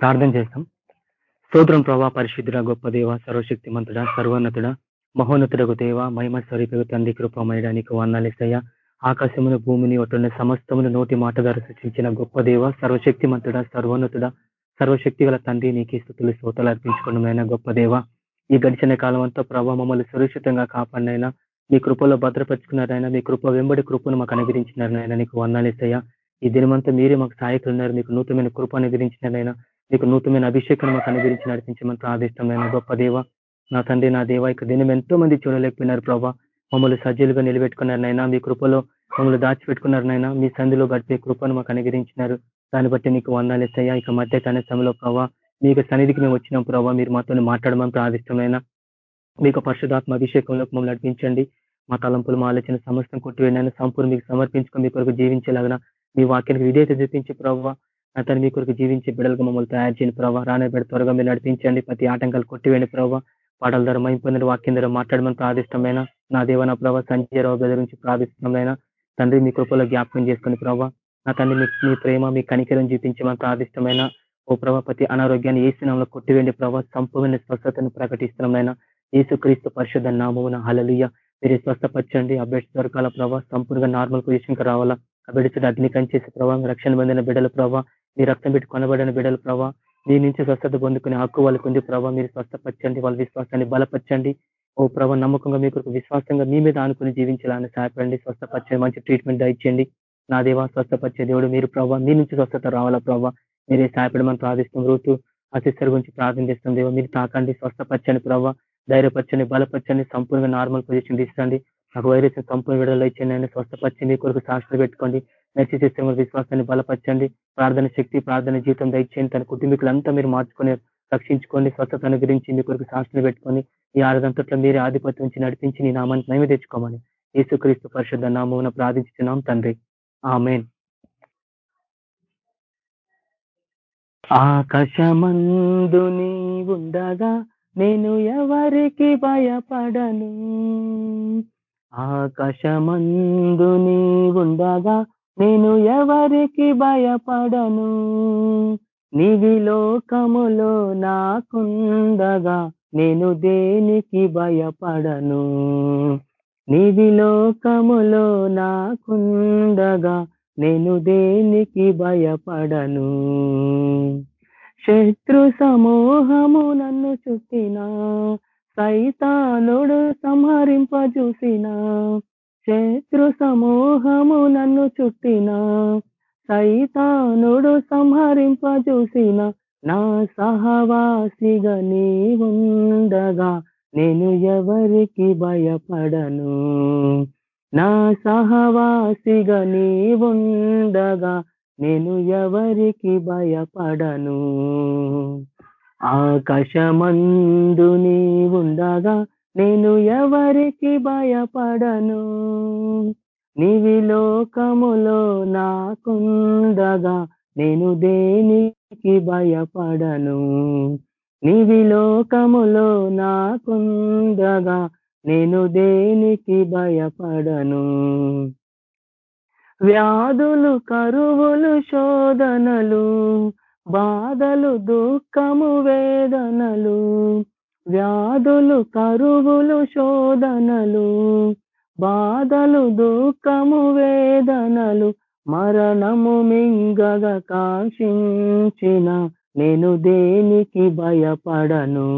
ప్రార్థన చేస్తాం. స్తోత్రం ప్రభా పరిశుద్ధుడ గొప్ప దేవ సర్వశక్తి మంతుడ సర్వోన్నతుడ మహోన్నతుడకు దేవ మహిమ స్వరూపకు తండ్రి కృపమయడానికి నీకు వందాలేసయ్య ఆకాశమును భూమిని ఒట్టున్న సమస్తమును నోటి మాట ద్వారా సృష్టించిన గొప్ప దేవ సర్వశక్తి మంతుడ సర్వోన్నతుడ సర్వశక్తి గల తండ్రి నీకు స్థుతులు శ్రోతలు అర్పించుకున్నమైన గొప్ప దేవ. ఈ గడిచిన కాలం అంతా ప్రభావ మమ్మల్ని సురక్షితంగా కాపాడినైనా మీ కృపలో భద్రపరుచుకున్నారైనా మీ కృప వెంబడి కృపను మాకు అనుగ్రహించినారైనా నీకు వందాలేసయ్యా ఈ దినమంతా మీరే మాకు సహాయకులున్నారు మీకు నూతనమైన కృప అనుగ్రహించినారైనా మీకు నూతనమైన అభిషేకం మాకు అనుగ్రహించి నడిపించమని ప్రార్థిష్టమైన గొప్ప దేవ నా తండ్రి నా దేవ ఇక దినం ఎంతో మంది చూడలేకపోయినారు ప్రభా. మమ్మల్ని సజ్జలుగా నిలబెట్టుకున్నారనైనా మీ కృపలో మమ్మల్ని దాచిపెట్టుకున్నారనైనా మీ సంధిలో గడిపే కృపను మాకు అనుగ్రహించినారు. దాన్ని బట్టి నీకు వందాలేసయ్యా ఇక మధ్య కాల సమయంలో ప్రభావ మీకు సన్నిధికి మేము వచ్చినాం ప్రభావ మీరు మాతో మాట్లాడమని ప్రార్థిష్టమైన మీకు పరిశుధాత్మ అభిషేకంలో మమ్మల్ని నడిపించండి. మా తలంపులు మా ఆలోచన సమస్తం కొట్టివేయనైనా సంపూర్ణ మీకు సమర్పించుకొని మీ కొరకు జీవించేలాగా మీ వాక్యానికి విధేయత చూపించి ప్రభావ అతను మీ కొరకు జీవించే బిడ్డలుగా మమ్మల్ని తయారు చేయండి ప్రభావ రానబెడి త్వరగా మీరు నడిపించండి. ప్రతి ఆటంకాలు కొట్టివేయండి ప్రభావ పాటల ద్వారా మైంపొందిన వాక్యం ద్వారా మాట్లాడమని ప్రార్థిష్టమైన నా దేవన నా ప్రభావ సంజయరావు గది ప్రార్థిష్టమైన తండ్రి మీ కృపలో జ్ఞాపకం చేసుకుని ప్రభావ నా తండ్రి మీ ప్రేమ మీ కనికరం చూపించమని ప్రార్థిష్టమైన ఓ ప్రభా ప్రతి అనారోగ్యాన్ని ఏసునాంలో కొట్టివేండి ప్రభావ సంపూర్ణ స్వస్థతను ప్రకటిస్తున్నామైనా ఏసుక్రీస్తు పరిషత్ నామమున. హలలుయ మీరు స్వస్థపరచండి. అభ్యర్థి దొరకాల ప్రభావ సంపూర్ణంగా నార్మల్ పొజిషన్కి రావాలా. అభ్యర్థి అగ్నికం చేసే ప్రభావం రక్షణ పొందిన బిడ్డల ప్రభావ మీ రక్తం పెట్టి కొనబడిన బిడ్డలు ప్రభావ మీ నుంచి స్వస్థత పొందుకునే హక్కు వాళ్ళకు ఉంది ప్రభావ మీరు స్వస్థపరచండి వాళ్ళ విశ్వాసాన్ని బలపరచండి. ఓ ప్రభావ నమ్మకంగా మీకు విశ్వాసంగా మీ మీద ఆనుకుని జీవించాలని సహాయపడండి స్వస్థపరచండి మంచి ట్రీట్మెంట్ దయచేయండి. నా దేవా స్వస్థపరిచే దేవుడు మీరు ప్రభావ మీ నుంచి స్వస్థత రావాలా ప్రభావ మీరే సహాయపడమని ప్రార్థిస్తాం రోజు అసిస్టర్ గురించి ప్రార్థన చేస్తాం దేవ మీరు తాకండి స్వస్థపరచండి ప్రభావ ధైర్యపరచండి బలపరచండి సంపూర్ణంగా నార్మల్ పొజిషన్ తీసుకోండి. నాకు వైరస్ సంపూర్ణ విడుదల ఇచ్చిండి స్వస్థపరిచి మీ కొరకు సాక్షులు పెట్టుకోండి. నచ్చి సిస్టమ్ విశ్వాసాన్ని బలపరచండి. ప్రార్థన శక్తి ప్రార్థన జీవితం దయచేయండి. తన కుటుంబీకులంతా మీరు మార్చుకొని రక్షించుకోండి. స్వస్థతను గురించి మీ కొరకు సాక్షులు పెట్టుకొని ఈ ఆరుదంతట్లో మీరే ఆధిపత్యం నుంచి నడిపించి నీ నామాన్ని మేమే తెచ్చుకోమని యేసుక్రీస్తు పరిశుద్ధ నామమున ప్రార్థించున్నాం తండ్రి. ఆమెన్. ఆకాశమందు నీ ఉండగా నేను ఎవరికి భయపడను? ఆకాశమందు నీ ఉండగా నేను ఎవరికి భయపడను? నీవి లోకములో నాకుండగా నేను దేనికి భయపడను? నీవి లోకములో నాకుండగా నేను దేనికి భయపడను? శత్రు సమూహము నన్ను చుట్టిన సైతానుడు సంహరింపజూసిన శత్రు సమూహము నన్ను చుట్టిన సైతానుడు సంహరింపజూసిన నా సహవాసిగా నీ ఉండగా నేను ఎవరికి భయపడను? నా సహవాసిగా నీ ఉండగా నేను ఎవరికి భయపడను? ఆకాశమందు నీ ఉండగా నేను ఎవరికి భయపడను? నీవి లోకములో నాకుండగా నేను దేనికి భయపడను? నీవి లోకములో నాకుండగా నేను దేనికి భయపడను? వ్యాధులు కరువులు శోధనలు బాధలు దుఃఖము వేదనలు వ్యాధులు కరువులు శోధనలు బాధలు దుఃఖము వేదనలు మరణము మింగగ కాంక్షించిన నేను దేనికి భయపడను?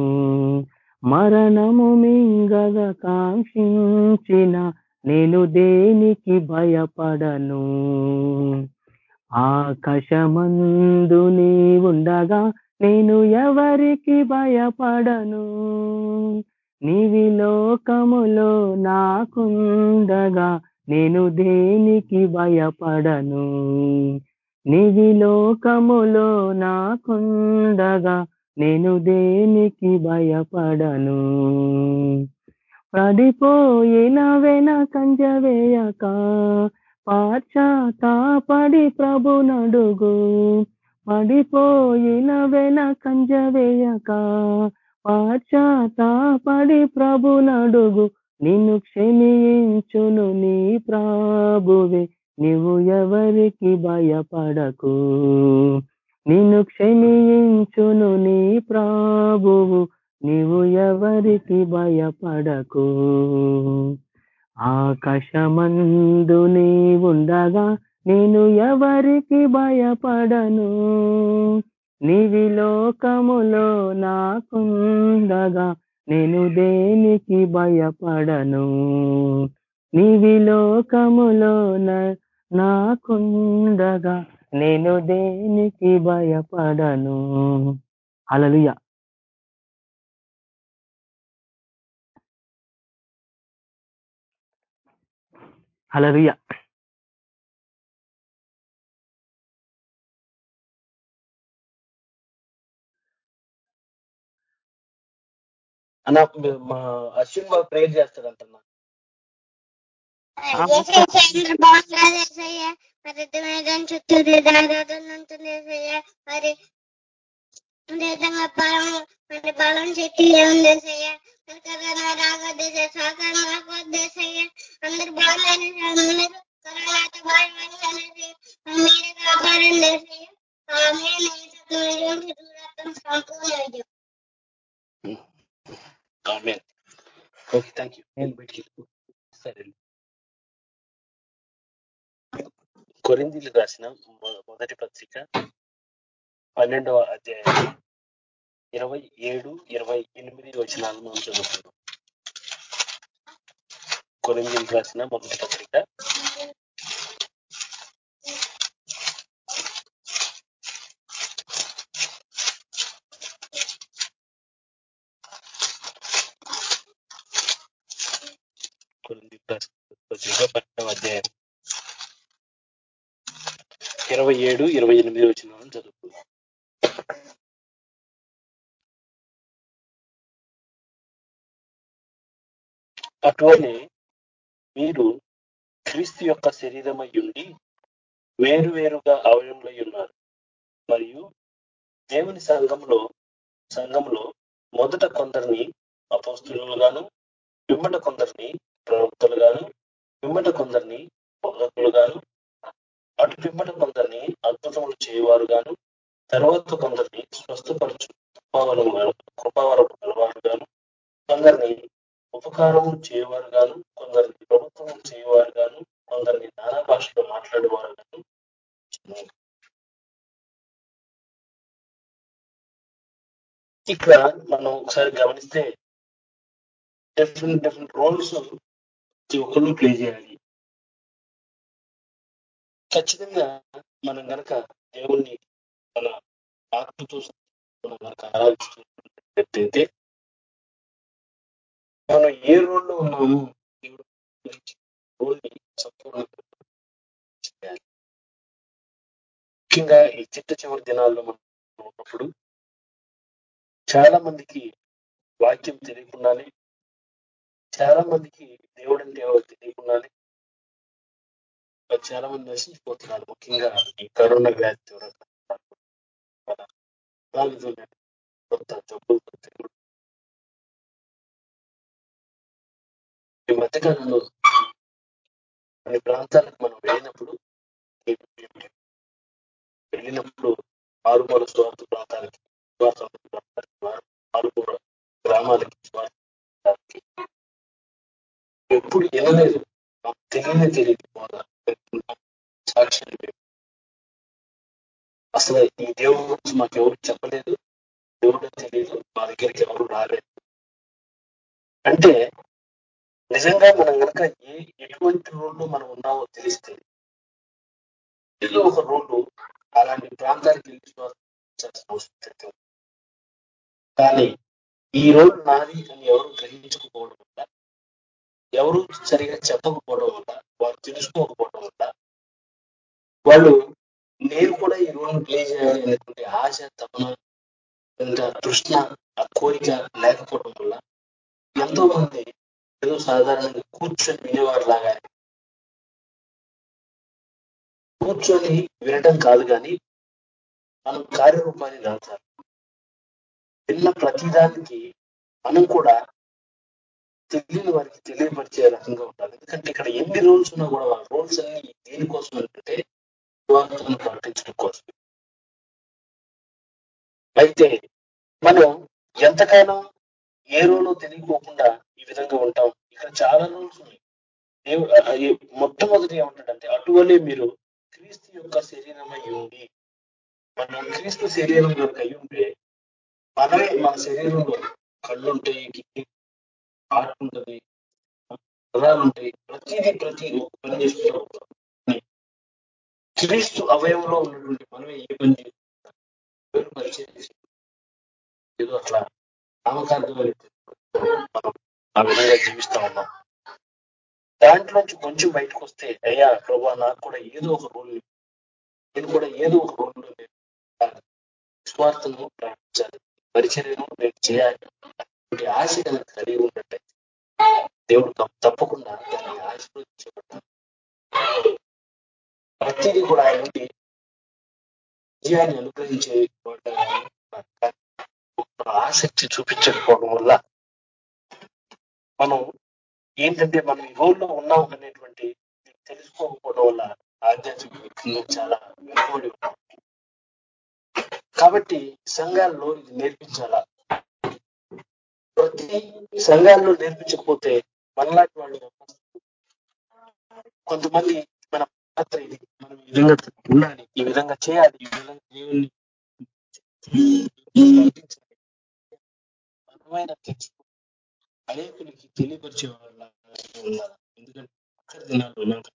మరణము మింగగ కాంక్షించిన నేను దేనికి భయపడను? ఆకాశమందు నీవుండగా ఉండగా నేను ఎవరికి భయపడను? నీవి లోకములో నాకుందగా నేను దేనికి భయపడను? నీవి లోకములో నాకుందగా నేను దేనికి భయపడను? పడిపోయిన వెన కంజవేయక పాశ్చాత్తాపడి ప్రభు నడుగు. పడిపోయిన వెనకంజ వేయక పాశ్చాత్తాపడి పడి నడుగు నిన్ను క్షమించును నీ ప్రాభువే. నీవు ఎవరికి భయపడకు? నిన్ను క్షమించును నీ ప్రాభువు. నీవు ఎవరికి భయపడకు? ఆకాశమందు నీ ఉండగా నేను ఎవరికి భయపడను? నీవి లోకములో నాకుందగా నేను దేనికి భయపడను? నీవి లోకములో నాకుండగా నేను దేనికి భయపడను? అలలుయ అలలుయ అన్న మా అశ్విన్ బాబు ప్రేయర్ చేస్తాడంటన్నా. మరి చుట్టూ ఉంటుంది మరి బలం మరి బలం శక్తి ఏముంది రాగొద్దేసే సహకారం అందరు కరోనాతో మీరే కాపాడండి ఓకే థ్యాంక్ యూ నేను బయటికి సరే కొరిందీలు రాసిన మొదటి పత్రిక పన్నెండవ అధ్యాయం ఇరవై ఏడు ఇరవై ఎనిమిది వచనాలు మనం చదువుతున్నాం కొరిందీలు రాసిన మొదటి పత్రిక కొరిందీలు రాసిన పత్రిక పన్నెండవ అధ్యాయం ఇరవై ఏడు ఇరవై ఎనిమిది వచ్చిన చదువు అటువనే మీరు క్రీస్తు యొక్క శరీరమై ఉండి వేరు వేరుగా అవయములై ఉన్నారు. మరియు దేవుని సంఘంలో సంఘంలో మొదట కొందరిని అపోస్తులుగాను పిమ్మట కొందరిని ప్రవక్తలుగాను పిమ్మట కొందరిని బోధకులుగాను అటు పిమ్మట కొందరిని అద్భుతములు చేయవారు గాను తర్వాత కొందరిని స్వస్థపరచు కృపావరం కృపావరం గలవారు గాను కొందరిని ఉపకారం చేయవారు గాను కొందరిని ప్రభుత్వం చేయవారు గాను కొందరిని నానా భాషలో మాట్లాడేవారు గాను ఇక్కడ మనం ఒకసారి గమనిస్తే డిఫరెంట్ డిఫరెంట్ రోల్స్ ప్రతి ఒక్కళ్ళు ప్లే చేయాలి. ఖచ్చితంగా మనం గనక దేవుణ్ణి మన ఆత్మతో మనం కనుక ఆరాధిస్తున్నట్లయితే మనం ఏ రోడ్లో ఉన్నామో దేవుడు రోడ్ని సంపూర్ణంగా చేయాలి. ముఖ్యంగా ఈ చిట్ట చివరి దినాల్లో మనం ఉన్నప్పుడు చాలా మందికి వాక్యం తెలియకుండానే చాలా మందికి దేవుడు అంటే ఎవరు తెలియకుండానే చాలా మంది నశించిపోతున్నారు ముఖ్యంగా ఈ కరోనా వ్యాధి కొంత కొత్త జబ్బులు ఈ మధ్యకాలంలో కొన్ని ప్రాంతాలకు మనం వెళ్ళినప్పుడు వెళ్ళినప్పుడు ఆరుమూల స్వార్థ ప్రాంతాలకి ఆరుమూల గ్రామాలకి స్వార్థాలకి ఎప్పుడు వినలేదు తెలియనే తెలియదు. సాక్ష్యం అసలు ఈ దేవుడి గురించి మాకు ఎవరు చెప్పలేదు దేవుడు తెలియదు మా దగ్గరికి ఎవరు రాలేదు. అంటే నిజంగా మనం కనుక ఏ ఎటువంటి రోడ్లు మనం ఉన్నామో తెలిస్తే ఏదో ఒక రోడ్డు అలాంటి ప్రాంతానికి వెళ్ళి కానీ ఈ రోడ్డు నాది అని ఎవరు గ్రహించకపోవడం వల్ల ఎవరు సరిగా చెప్పకపోవడం వల్ల వారు తెలుసుకోకపోవడం వల్ల వాళ్ళు నేను కూడా ఈ రోల్ని ప్లే చేయాలి అనేటువంటి ఆశ తపన ఇంకా తృష్ణ ఆ కోరిక లేకపోవడం వల్ల ఎంతో మంది ఏదో సాధారణంగా కూర్చొని వినేవారు లాగా కూర్చొని వినడం కాదు కానీ మనం కార్యరూపాన్ని దాల్చాలి విన్న ప్రతిదానికి మనం కూడా తెలియని వారికి తెలియపరిచే రకంగా ఉండాలి. ఎందుకంటే ఇక్కడ ఎన్ని రూల్స్ ఉన్నా కూడా వాళ్ళ రూల్స్ అన్ని దేనికోసం అంటే ప్రకటించడం కోసం. అయితే మనం ఎంతకాలం ఏ రోజులో తెలియకోకుండా ఈ విధంగా ఉంటాం. ఇక్కడ చాలా రూల్స్ ఉన్నాయి. మొట్టమొదటి ఏమంటాడంటే అటువలే మీరు క్రీస్తు యొక్క శరీరం అయి ఉండి మనం క్రీస్తు శరీరం కనుక అయి ఉంటే మనమే మన శరీరంలో కళ్ళు ఉంటాయి కిడ్నీ ఉంటుంది నరాలు ఉంటాయి ప్రతిదీ ప్రతి పని చేసుకుంటూ ఉంటాం. క్రీస్తు అవయవంలో ఉన్నటువంటి మనమే ఏ పని చేస్తున్నాం పరిచయం ఏదో అట్లా నామకార్థం ఆ విధంగా జీవిస్తా ఉన్నాం. దాంట్లోంచి కొంచెం బయటకు వస్తే అయ్యా ప్రభా నాకు కూడా ఏదో ఒక రోల్ నేను కూడా ఏదో ఒక రోల్ స్వార్థను ప్రకటించాలి పరిచర్యను నేను చేయాలి. ఆశ కనుక కలిగి ఉన్నట్టయితే దేవుడు తప్పకుండా దాన్ని ఆశీర్వదించబడ్డాను ప్రతిదీ కూడా ఆయన నుండి విజయాన్ని అనుగ్రహించే ఆసక్తి చూపించకపోవడం వల్ల మనం ఏంటంటే మనం ఈ రోజులో ఉన్నాం అనేటువంటి తెలుసుకోకపోవడం వల్ల ఆధ్యాత్మికంగా చాలా వెనుకబడి ఉన్నాం. కాబట్టి సంఘాల్లో ఇది నేర్పించాలా? ప్రతి సంఘాల్లో నేర్పించకపోతే మనలాంటి వాళ్ళు కొంతమంది పాత్ర ఇది మనం ఈ విధంగా ఉండాలి ఈ విధంగా చేయాలి ఈ విధంగా దేవుణ్ణి ప్రార్థించాలి. అనేకులకి తెలియపరిచే వాళ్ళ ఎందుకంటే అక్కడ దినాల్లో నాకు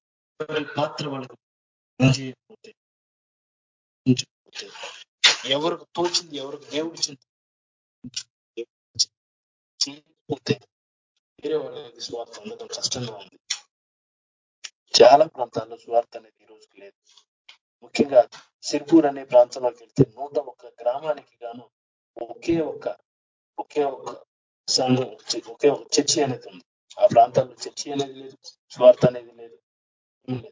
పాత్ర వాళ్ళకు పనిచేయకపోతే ఎవరికి తోచింది ఎవరికి దేవుడు చేయకపోతే వేరే వాళ్ళకి స్వార్థం అందడం కష్టంగా ఉంది చాలా ప్రాంతాల్లో స్వార్థ అనేది ఈ రోజుకి లేదు. ముఖ్యంగా సిర్పూర్ అనే ప్రాంతంలోకి వెళ్తే నూట ఒక్క గ్రామానికి గాను ఒకే ఒక్క ఒకే ఒక్క సంఘం ఒకే ఒక చర్చి అనేది ఉంది. ఆ ప్రాంతాల్లో చర్చి అనేది లేదు స్వార్థ అనేది లేదు లేదు.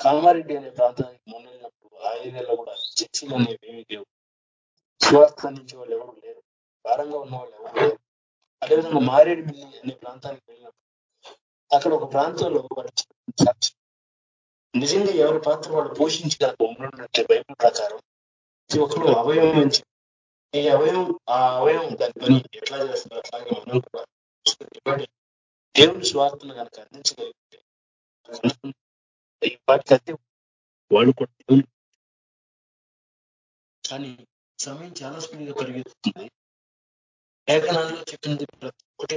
కామారెడ్డి అనే ప్రాంతానికి మొన్నప్పుడు ఆ ఏరియాలో కూడా చర్చిలు అనేవి ఏమీ లేవు. స్వార్థ నుంచి వాళ్ళు ఎవరు లేరు. భారంగా ఉన్న వాళ్ళు ఎవరు లేరు. అదేవిధంగా మారేడుమిల్లి అనే ప్రాంతానికి వెళ్ళినప్పుడు అక్కడ ఒక ప్రాంతంలో వాడు నిజంగా ఎవరి పాత్ర వాడు పోషించడానికి ఉన్నట్టే బైబిల్ ప్రకారం ప్రతి ఒక్కరు అవయవం నుంచి ఈ అవయవం ఆ అవయవం దాని పని ఎట్లా చేస్తుందో అట్లాగే మనం కూడా దేవుని స్వార్థను కనుక అందించగలిగితే ఈ వాటికి అద్దె వాళ్ళు కూడా దేవుని కానీ సమయం చాలా స్పీడ్గా పరిగెత్తుతుంది. లేఖనాల్లో చెప్పింది ప్రతి ఒక్కటి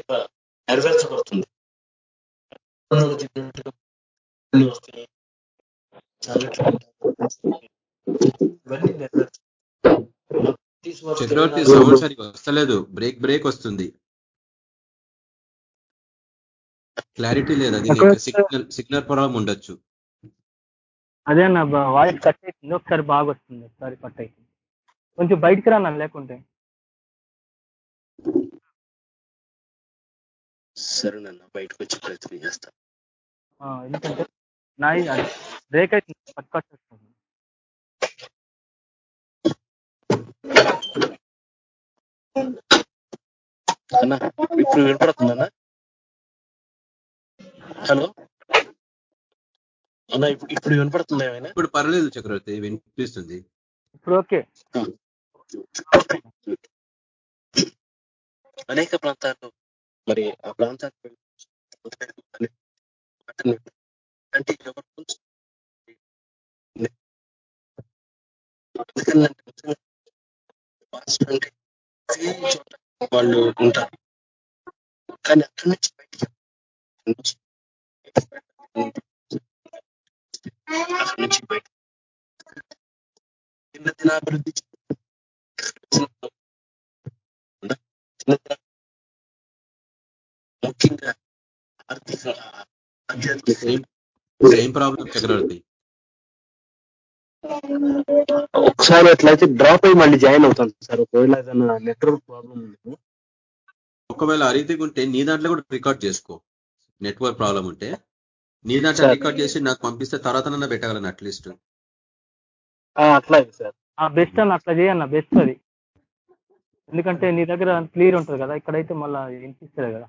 నెరవేర్చబడుతుంది. వస్తాయి చక్రవర్తి సౌండ్ వస్తలేదు బ్రేక్ బ్రేక్ వస్తుంది. క్లారిటీ లేదు అది సిగ్నల్ సిగ్నల్ ప్రాబ్లం ఉండొచ్చు. అదే అన్న వాయిస్ కట్ అవుతుంది ఒకసారి బాగా వస్తుంది ఒకసారి కట్ అవుతుంది కొంచెం బయటికి రా అన్న లేకుంటే సరేనన్న బయటకు వచ్చి ప్రయత్నం చేస్తా. ఆ, ఎందుకంటే బ్రేక్ అవుతుంది అన్న ఇప్పుడు వినపడుతుందన్న? హలో? అన్న ఇప్పుడు ఇప్పుడు వినపడుతుందా ఏమైనా? ఇప్పుడు పర్లేదు చక్రవర్తి వినిపిస్తుంది. ఇప్పుడు ఓకే. అనేక ప్రాంతాల్లో మరి ఆ ప్రాంతానికి అంటే ఎవరు అంటే వాళ్ళు ఉంటారు. కానీ అక్కడి నుంచి బయటికి అక్కడి నుంచి బయట చిన్న దినాభివృద్ధి చిన్న ముఖ్యంగా ఆర్థిక ఆధ్యాత్మిక సేమ్ ప్రాబ్లం చక్రవర్తి? ఒకసారి అట్లయితే డ్రాప్ అయ్యి మళ్ళీ జాయిన్ అవుతాను సార్. ఒకవేళ ఏదైనా నెట్వర్క్ ప్రాబ్లం ఉంది ఒకవేళ ఆ రీతిగా ఉంటే నీ దాంట్లో కూడా రికార్డ్ చేసుకో. నెట్వర్క్ ప్రాబ్లం ఉంటే. నీ దాంట్లో. రికార్డ్ చేసి నాకు పంపిస్తే తర్వాత నన్న పెట్టగలను అట్లీస్ట్ అట్లాగే సార్. ఆ బెస్ట్ అన్న అట్లా చేయన్న బెస్ట్ అది. ఎందుకంటే నీ దగ్గర క్లియర్ ఉంటుంది కదా ఇక్కడైతే మళ్ళీ వినిపిస్తుంది కదా.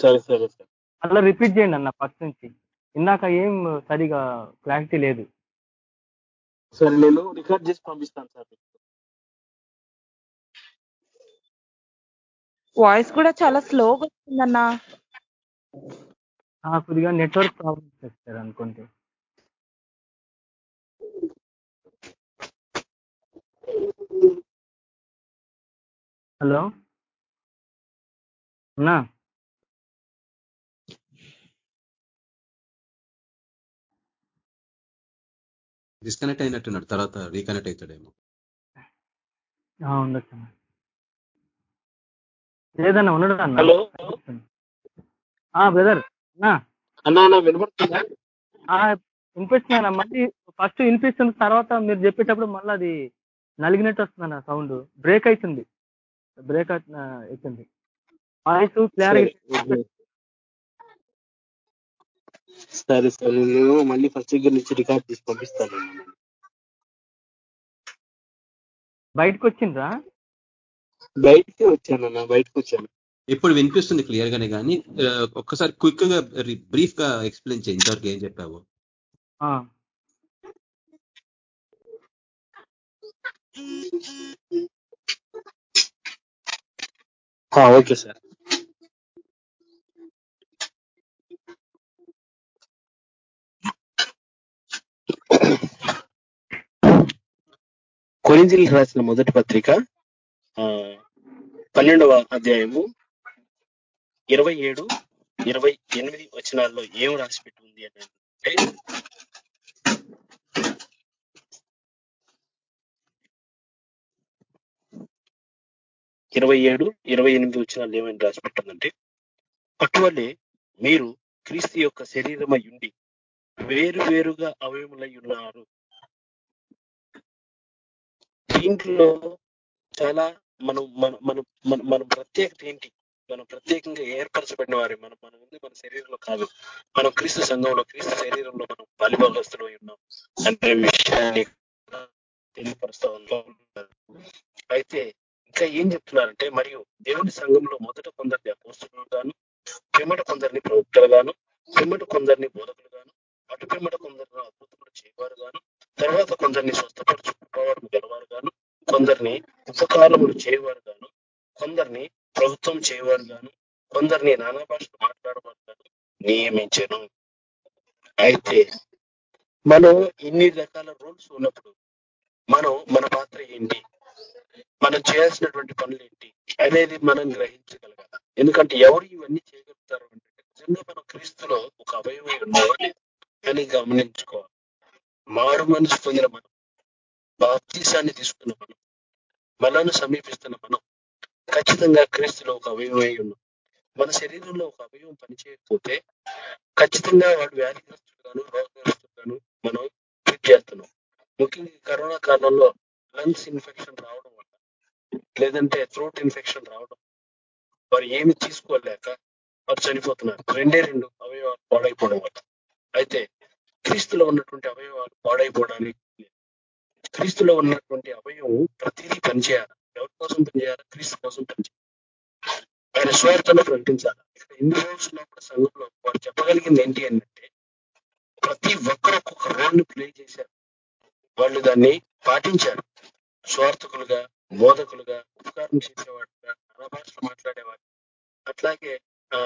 సరే సరే సార్. అలా రిపీట్ చేయండి అన్న ఫస్ట్ నుంచి. ఇందాక ఏం సరిగా క్లారిటీ లేదు. సరే నేను రికార్డ్ చేసి పంపిస్తాను సార్. వాయిస్ కూడా చాలా స్లోగా వస్తుందన్నా. కొద్దిగా నెట్వర్క్ ప్రాబ్లమ్స్ చేస్తారు అనుకుంటే. హలో? అన్నా డిస్కనెక్ట్ అయినట్టున్నాడు తర్వాత రీకనెక్ట్ అవుతాడేమో. ఉండొచ్చు లేదన్నా ఉన్నాడు అన్న. హలో? బ్రదర్ అన్నా అన్నా అన్న వినపడుతుందా? ఆ, వినిపిస్తుంది అన్న. మళ్ళీ ఫస్ట్ వినిపిస్తుంది తర్వాత మీరు చెప్పేటప్పుడు మళ్ళీ అది నలిగినట్టు వస్తుంది అన్న సౌండ్ బ్రేక్ అవుతుంది బ్రేక్ అవుతుంది. వాయిస్ క్లారిటీ సరే. సరే నేను మళ్ళీ ఫస్ట్ దగ్గర నుంచి రికార్డ్ చేసి పంపిస్తాను బయటకు వచ్చిండ్రా? బయటికి వచ్చాను అన్న బయటకు వచ్చాను. ఇప్పుడు వినిపిస్తుంది క్లియర్ గానే కానీ ఒక్కసారి క్విక్గా బ్రీఫ్గా ఎక్స్ప్లెయిన్ చేయి ఇంతవరకు ఏం చెప్పావు? Okay sir. కొరింజిల్ రాసిన మొదటి పత్రిక పన్నెండవ అధ్యాయము ఇరవై ఏడు ఇరవై ఎనిమిది వచనాల్లో ఏం రాసి పెట్టి ఉంది అని అంటే ఇరవై ఏడు ఇరవై ఎనిమిది వచనాలు ఏమైనా రాసి పెట్టిందంటే అటువలే మీరు క్రీస్తు యొక్క శరీరమై ఉండి వేరు వేరుగా అవయములై ఉన్నారు. దీంట్లో చాలా మనం మన మన మన ప్రత్యేకత ఏంటి? మనం ప్రత్యేకంగా ఏర్పరచబడిన వారి. మనం మన ఉంది మన శరీరంలో కాదు. మనం క్రీస్తు సంఘంలో క్రీస్తు శరీరంలో మనం బలిభాగస్తులు ఉన్నాం అనే విషయాన్ని తెలియపరుస్తూ అయితే ఇంకా ఏం చెప్తున్నారంటే మరియు దేవుని సంఘంలో మొదట కొందరిని అపోస్తులు గాను పిమ్మట కొందరిని ప్రవక్తలు గాను పిమ్మట కొందరిని బోధకులు గాను అటు పిమ్మట కొందరిని అద్భుతములు చేయవారు గాను తర్వాత కొందరిని స్వస్థపరచు ఉపవారం గెలవారు గాను కొందరిని ఉపకారములు చేయవారు గాను కొందరిని ప్రభుత్వం చేయవారు గాను కొందరిని నానా భాషలు మాట్లాడవారు గాను నియమించను. అయితే మనం ఇన్ని రకాల రూల్స్ ఉన్నప్పుడు మనం మన పాత్ర ఏంటి? మనం చేయాల్సినటువంటి పనులు ఏంటి? అనేది మనం గ్రహించగలగాలి. ఎందుకంటే ఎవరు ఇవన్నీ చేయగలుగుతారు అంటే నిజంగా మనం క్రీస్తులో ఒక అవయవం ఉన్నావా అని గమనించుకోవాలి. మారు మనసు పొందిన మనం బాప్తీసాన్ని తీసుకున్న మనం మనను సమీపిస్తున్న మనం ఖచ్చితంగా క్రీస్తులో ఒక అవయవమై ఉన్నాం. మన శరీరంలో ఒక అవయవం పనిచేయకపోతే ఖచ్చితంగా వాడు వ్యాధిగ్రస్తుడుగాను రోగగ్రస్తుడుగాను మనం ట్రీట్ చేస్తున్నాం. ముఖ్యంగా కరోనా కాలంలో లంగ్స్ ఇన్ఫెక్షన్ రావడం వల్ల లేదంటే థ్రోట్ ఇన్ఫెక్షన్ రావడం వారు ఏమి తీసుకోలేక వారు చనిపోతున్నారు. రెండే రెండు అవయవాలు పాడైపోవడం వల్ల. అయితే క్రీస్తులో ఉన్నటువంటి అవయవాలు పాడైపోవడానికి క్రీస్తులో ఉన్నటువంటి అవయవం ప్రతిదీ పనిచేయాలి? ఎవరి కోసం పనిచేయాలి? క్రీస్తు కోసం పనిచేయాలి? ఆయన స్వార్థను ప్రకటించాలి? ఇక్కడ ఎన్ని రోల్స్ ఉన్నప్పుడు సంఘంలో వారు చెప్పగలిగింది ఏంటి అంటే ప్రతి ఒక్కరు ఒక్కొక్క రోల్ని ప్లే చేశారు. వాళ్ళు దాన్ని పాటించారు. స్వార్థకులుగా బోధకులుగా ఉపకారం చేసేవాడుగా అనభాషలు భాషలు మాట్లాడేవారు అట్లాగే ఆ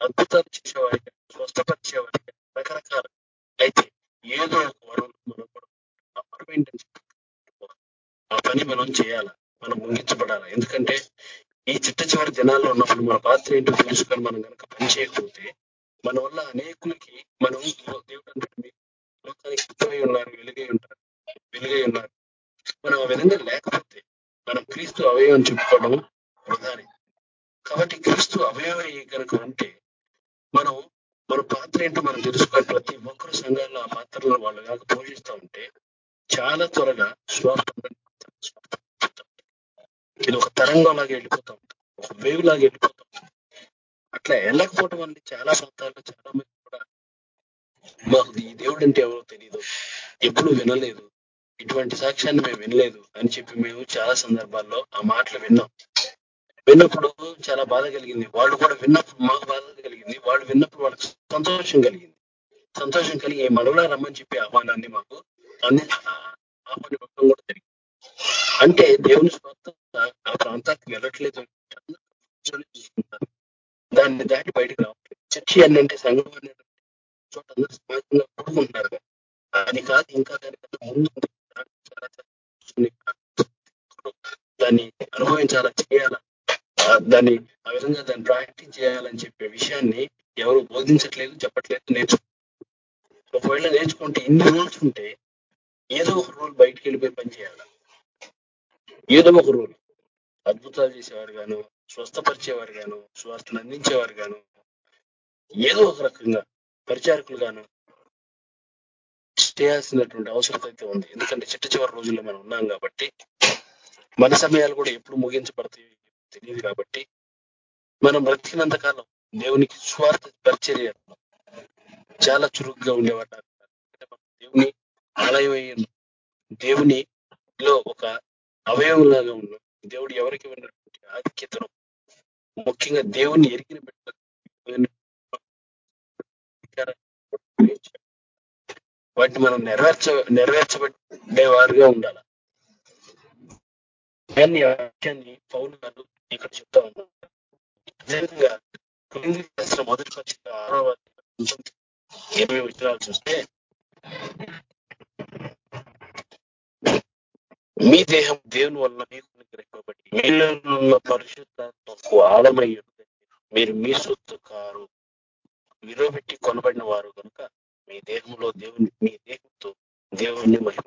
అద్భుతాలు చేసేవాడిగా స్వస్థపరిచేవాడిగా రకరకాల అయితే ఏదో ఒక వరం మనం కూడా ఆ వరం ఏంటని చెప్పి ఆ పని మనం చేయాలి మనం ముగించబడాలి ఎందుకంటే ఈ చిట్ట చివరి దినాల్లో ఉన్నప్పుడు మన పాత్ర ఏంటో తెలుసుకొని మనం కనుక పని చేయకపోతే మన వల్ల అనేకులకి మనం దేవుడు అంటే లోకానికి హితమై ఉన్నారు వెలుగై ఉంటారు వెలుగై ఉన్నారు మనం ఆ విధంగా లేకపోతే మనం క్రీస్తు అవయవం చెప్పుకోవడం వృధానే కాబట్టి క్రీస్తు అవయవం కనుక ఉంటే మనం మన పాత్ర ఏంటో మనం తెలుసుకొని ప్రతి ఒక్కరు సంఘాల్లో ఆ పాత్రలను వాళ్ళు కనుక పోషిస్తూ ఉంటే చాలా త్వరగా స్వార్థం ఇది ఒక తరంగం లాగా వెళ్ళిపోతా ఉంటుంది ఒక వేవ్ లాగా వెళ్ళిపోతా ఉంటుంది అట్లా వెళ్ళకపోవడం వల్ల చాలా ప్రాంతాల్లో చాలా మంది కూడా మాకు ఈ దేవుడు అంటే ఎవరో తెలియదు ఎప్పుడు వినలేదు ఇటువంటి సాక్ష్యాన్ని మేము వినలేదు అని చెప్పి మేము చాలా సందర్భాల్లో ఆ మాటలు విన్నాం విన్నప్పుడు చాలా బాధ కలిగింది. వాళ్ళు కూడా విన్నప్పుడు మాకు బాధ కలిగింది. వాళ్ళు విన్నప్పుడు వాళ్ళకి సంతోషం కలిగింది. సంతోషం కలిగి మనలో రమ్మని చెప్పి ఆహ్వానాన్ని మాకు అంది కూడా జరిగింది. అంటే దేవుని స్వార్థ ఆ ప్రాంతానికి వెళ్ళట్లేదు చూసుకుంటారు. దాన్ని దాటి బయటకు రావట్లేదు. చర్చి అని అంటే సంఘం అని చోట అందరూ సమాజంగా కూడుకుంటున్నారు అది కాదు ఇంకా దానికన్నా ముందు దాన్ని అనుభవించాలా చేయాలా? దాన్ని ఆ విధంగా దాన్ని ప్రాక్టీస్ చేయాలని చెప్పే విషయాన్ని ఎవరు బోధించట్లేదు చెప్పట్లేదు నేర్చు ఒకవేళ నేర్చుకుంటే ఇన్ని రూల్స్ ఉంటే ఏదో ఒక రూల్ బయటికి వెళ్ళిపోయి పని చేయాలి? ఏదో ఒక రూల్ అద్భుతాలు చేసేవారు గాను స్వస్థపరిచేవారు గాను స్వార్థను అందించేవారు గాను ఏదో ఒక రకంగా పరిచారకులు గాను చేయాల్సినటువంటి అవసరం అయితే ఉంది. ఎందుకంటే చిట్ట చివరి రోజుల్లో మనం ఉన్నాం కాబట్టి మన సమయాలు కూడా ఎప్పుడు ముగించబడతాయి తెలియదు కాబట్టి మనం బ్రతికినంత కాలం దేవునికి స్వార్థ పరిచర్య చాలా చురుగ్గా ఉండేవాట. దేవుని ఆలయం దేవుని లో ఒక అవయవంలాగా ఉన్నాం దేవుడు ఎవరికి ఉన్నటువంటి ఆధిక్యతను ముఖ్యంగా దేవుని ఎరిగిన వాటిని మనం నెరవేర్చ నెరవేర్చబడే వారుగా ఉండాలి. కానీ ఆ పౌలు గారు ఇక్కడ చెప్తా ఉన్నారు అదేవిధంగా కొరింథీ మొదటి పత్రిక ఆరో ఏమేమి విషయాలు చూస్తే మీ దేహం దేవుని వల్ల మీకు గ్రహింపబడి మీలో పరిశుద్ధాత్మకు ఆలమై మీరు మీ సొత్తు కారు విలువబెట్టి కొనబడిన వారు కనుక మీ దేహంలో దేవుని మీ దేహంతో దేవుణ్ణి మహిమ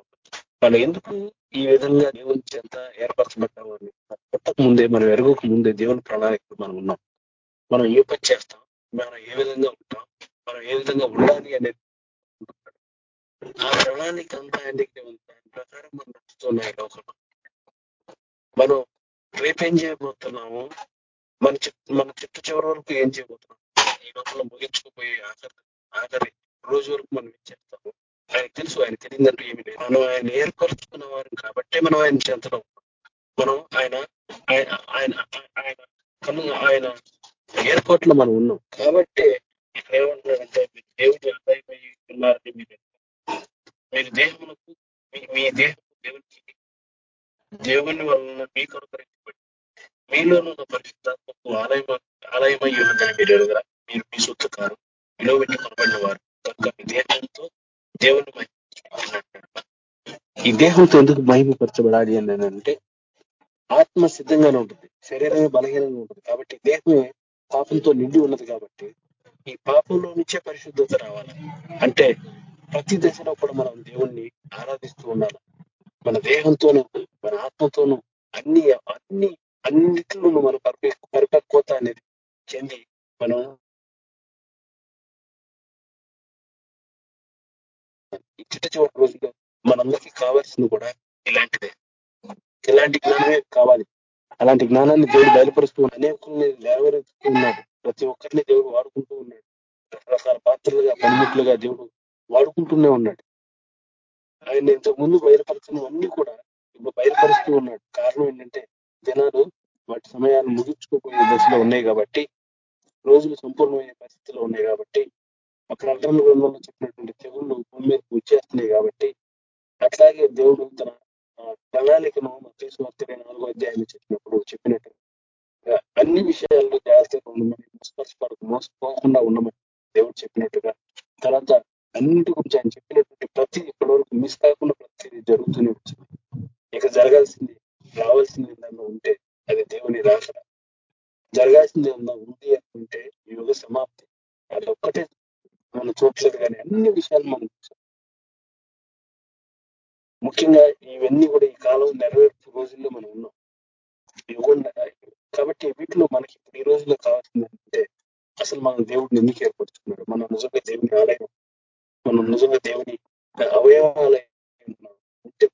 మనం ఎందుకు ఈ విధంగా దేవుని చెంత ఏర్పరచబడ్డాము అని పుట్టక ముందే మనం ఎరగక ముందే దేవుని ప్రణాళికలు మనం ఉన్నాం. మనం ఏ పని చేస్తాం? మనం ఏ విధంగా ఉంటాం? మనం ఏ విధంగా ఉండాలి అనేది ఆ ప్రణాళిక అంతా ఎందుకు ఉంది దాని ప్రకారం మనం నడుస్తున్నాయి లోకంలో. మనం రేపేం చేయబోతున్నాము? మన మన చుట్టూ చివరి వరకు ఏం చేయబోతున్నాం? ఈ లోకంలో ముగించుకుపోయే ఆఖరి ఆఖరి రోజు వరకు మనం ఏం చేస్తాము? ఆయనకు తెలుసు ఆయన తెలియదంటూ ఏమి లేదు. మనం ఆయన ఏర్పరచుకున్న వారిని కాబట్టే మనం ఆయన చెంతలో మనం ఆయన ఆయన ఆయన ఆయన కను ఆయన ఏర్పాట్లో మనం ఉన్నాం. కాబట్టి ఇక్కడ ఏమంటున్నారంటే మీరు దేవుడి ఆదాయమై ఉన్నారని మీరు మీరు దేహములకు మీ- మీ దేహం దేవునికి దేవుని వలన మీకు అనుగ్రహించబడి మీలోనున్న పరిశుద్ధాత్మకు ఆలయం ఆలయమై ఉన్నదని మీరు ఎరుగరా? మీరు మీ సొత్తు కారు విలువ పెట్టి కొనబడిన వారు. కనుక మీ దేహంతో దేవుని ఈ దేహంతో ఎందుకు మహిమపరచబడాలి అని అంటే ఆత్మ సిద్ధంగానే ఉంటుంది. శరీరమే బలహీనంగా ఉంటుంది. కాబట్టి దేహమే పాపంతో నిండి ఉన్నది కాబట్టి ఈ పాపంలో నుంచే పరిశుద్ధత రావాలి. అంటే ప్రతి దశలో కూడా మనం దేవుణ్ణి ఆరాధిస్తూ ఉండాలి. మన దేహంతోనూ మన ఆత్మతోనూ అన్ని అన్ని అన్నిటిలోనూ మన పరిపక్వత అనేది చెంది మనం చిట్ట చివరి రోజుల్లో మనందరికీ కావాల్సింది కూడా ఇలాంటిదే. ఇలాంటి జ్ఞానమే కావాలి. అలాంటి జ్ఞానాన్ని దేవుడు బయలుపరుస్తూ అనేకుల్ని లేవరెత్తుతూ ఉన్నాడు. ప్రతి ఒక్కరిని దేవుడు వాడుకుంటూ ఉన్నాడు. రకరకాల పాత్రలుగా పనిముట్లుగా దేవుడు వాడుకుంటూనే ఉన్నాడు. ఆయన ఇంతకు ముందు బయలుపరిచినవన్నీ కూడా ఇప్పుడు బయలుపరుస్తూ ఉన్నాడు. కారణం ఏంటంటే జనాలు వాటి సమయాన్ని ముగించుకోపోయే దశలో ఉన్నాయి కాబట్టి రోజులు సంపూర్ణమైన పరిస్థితిలో ఉన్నాయి కాబట్టి అక్కడ అర్థం గ్రంథంలో చెప్పినటువంటి తెగుళ్ళు భూమి మీద వచ్చేస్తున్నాయి కాబట్టి అట్లాగే దేవుడు తన ఆ, ప్రణాళికను మతేశ్వర్తి నాలుగో అధ్యాయం చెప్పినప్పుడు చెప్పినట్టు అన్ని విషయాల్లో జాగ్రత్తగా ఉండమని మోసపరచబడకు మోసపోకుండా ఉండమని దేవుడు చెప్పినట్టుగా తర్వాత అన్నింటి గురించి ఆయన చెప్పినటువంటి ప్రతి ఇప్పటి వరకు మిస్ కాకుండా ప్రతి జరుగుతూనే వచ్చింది. ఇక జరగాల్సింది రావాల్సింది ఏదన్నా ఉంటే అది దేవుని రాక జరగాల్సింది ఏమన్నా ఉంది అనుకుంటే ఈ యుగ సమాప్తి. అది ఒక్కటే మనం చూడలేదు కానీ అన్ని విషయాలు మనం ముఖ్యంగా ఇవన్నీ కూడా ఈ కాలం నెరవేర్పు రోజుల్లో మనం ఉన్నాం. కాబట్టి వీటిలో మనకి ఇప్పుడు ఈ రోజుల్లో కావాల్సింది అంటే అసలు మనం దేవుడిని ఎందుకు ఏర్పరచుకున్నాడు? మనం నిజంగా దేవుని ఆలయం మనం నిజంగా దేవుని అవయవాలయం ఉంటే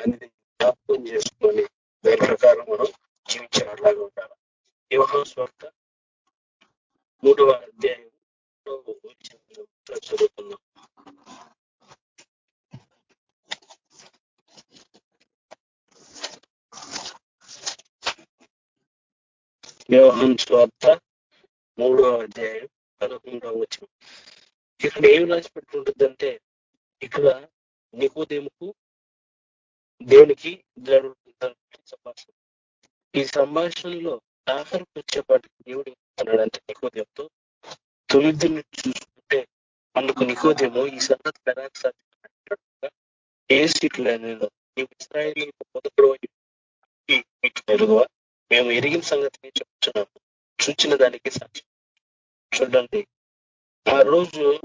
అనేది జ్ఞాపకం చేసుకొని దాని ప్రకారం మనం జీవించినట్లాగా ఉండాలి. యోహాను స్వార్థ మూడవ అధ్యాయం మూడవ వచనంలో స్వార్థ మూడవ అధ్యాయం పదకొండవ వచ్చిన ఇక్కడ ఏం రాసి పెట్టుకుంటుందంటే ఇక్కడ నికోదేముకు దేవునికి జరుగుతున్న సంభాషణ. ఈ సంభాషణలో ఆఖరికి వచ్చేపాటికి దేవుడు ఏమంటున్నాడంటే నికోదేముతో తొలిదిని చూసుకుంటే అందుకు నికోదేమో ఈ సంగతి పెరాకు సాధ్యం ఏ సీట్లు నేను నీవు ఇస్రాయల్ మొదటి మీకు ఎరుగువ మేము ఎరిగిన సంగతిని చెప్తున్నాము చూచిన దానికి సాక్ష్యం. చూడండి. ఆ రోజు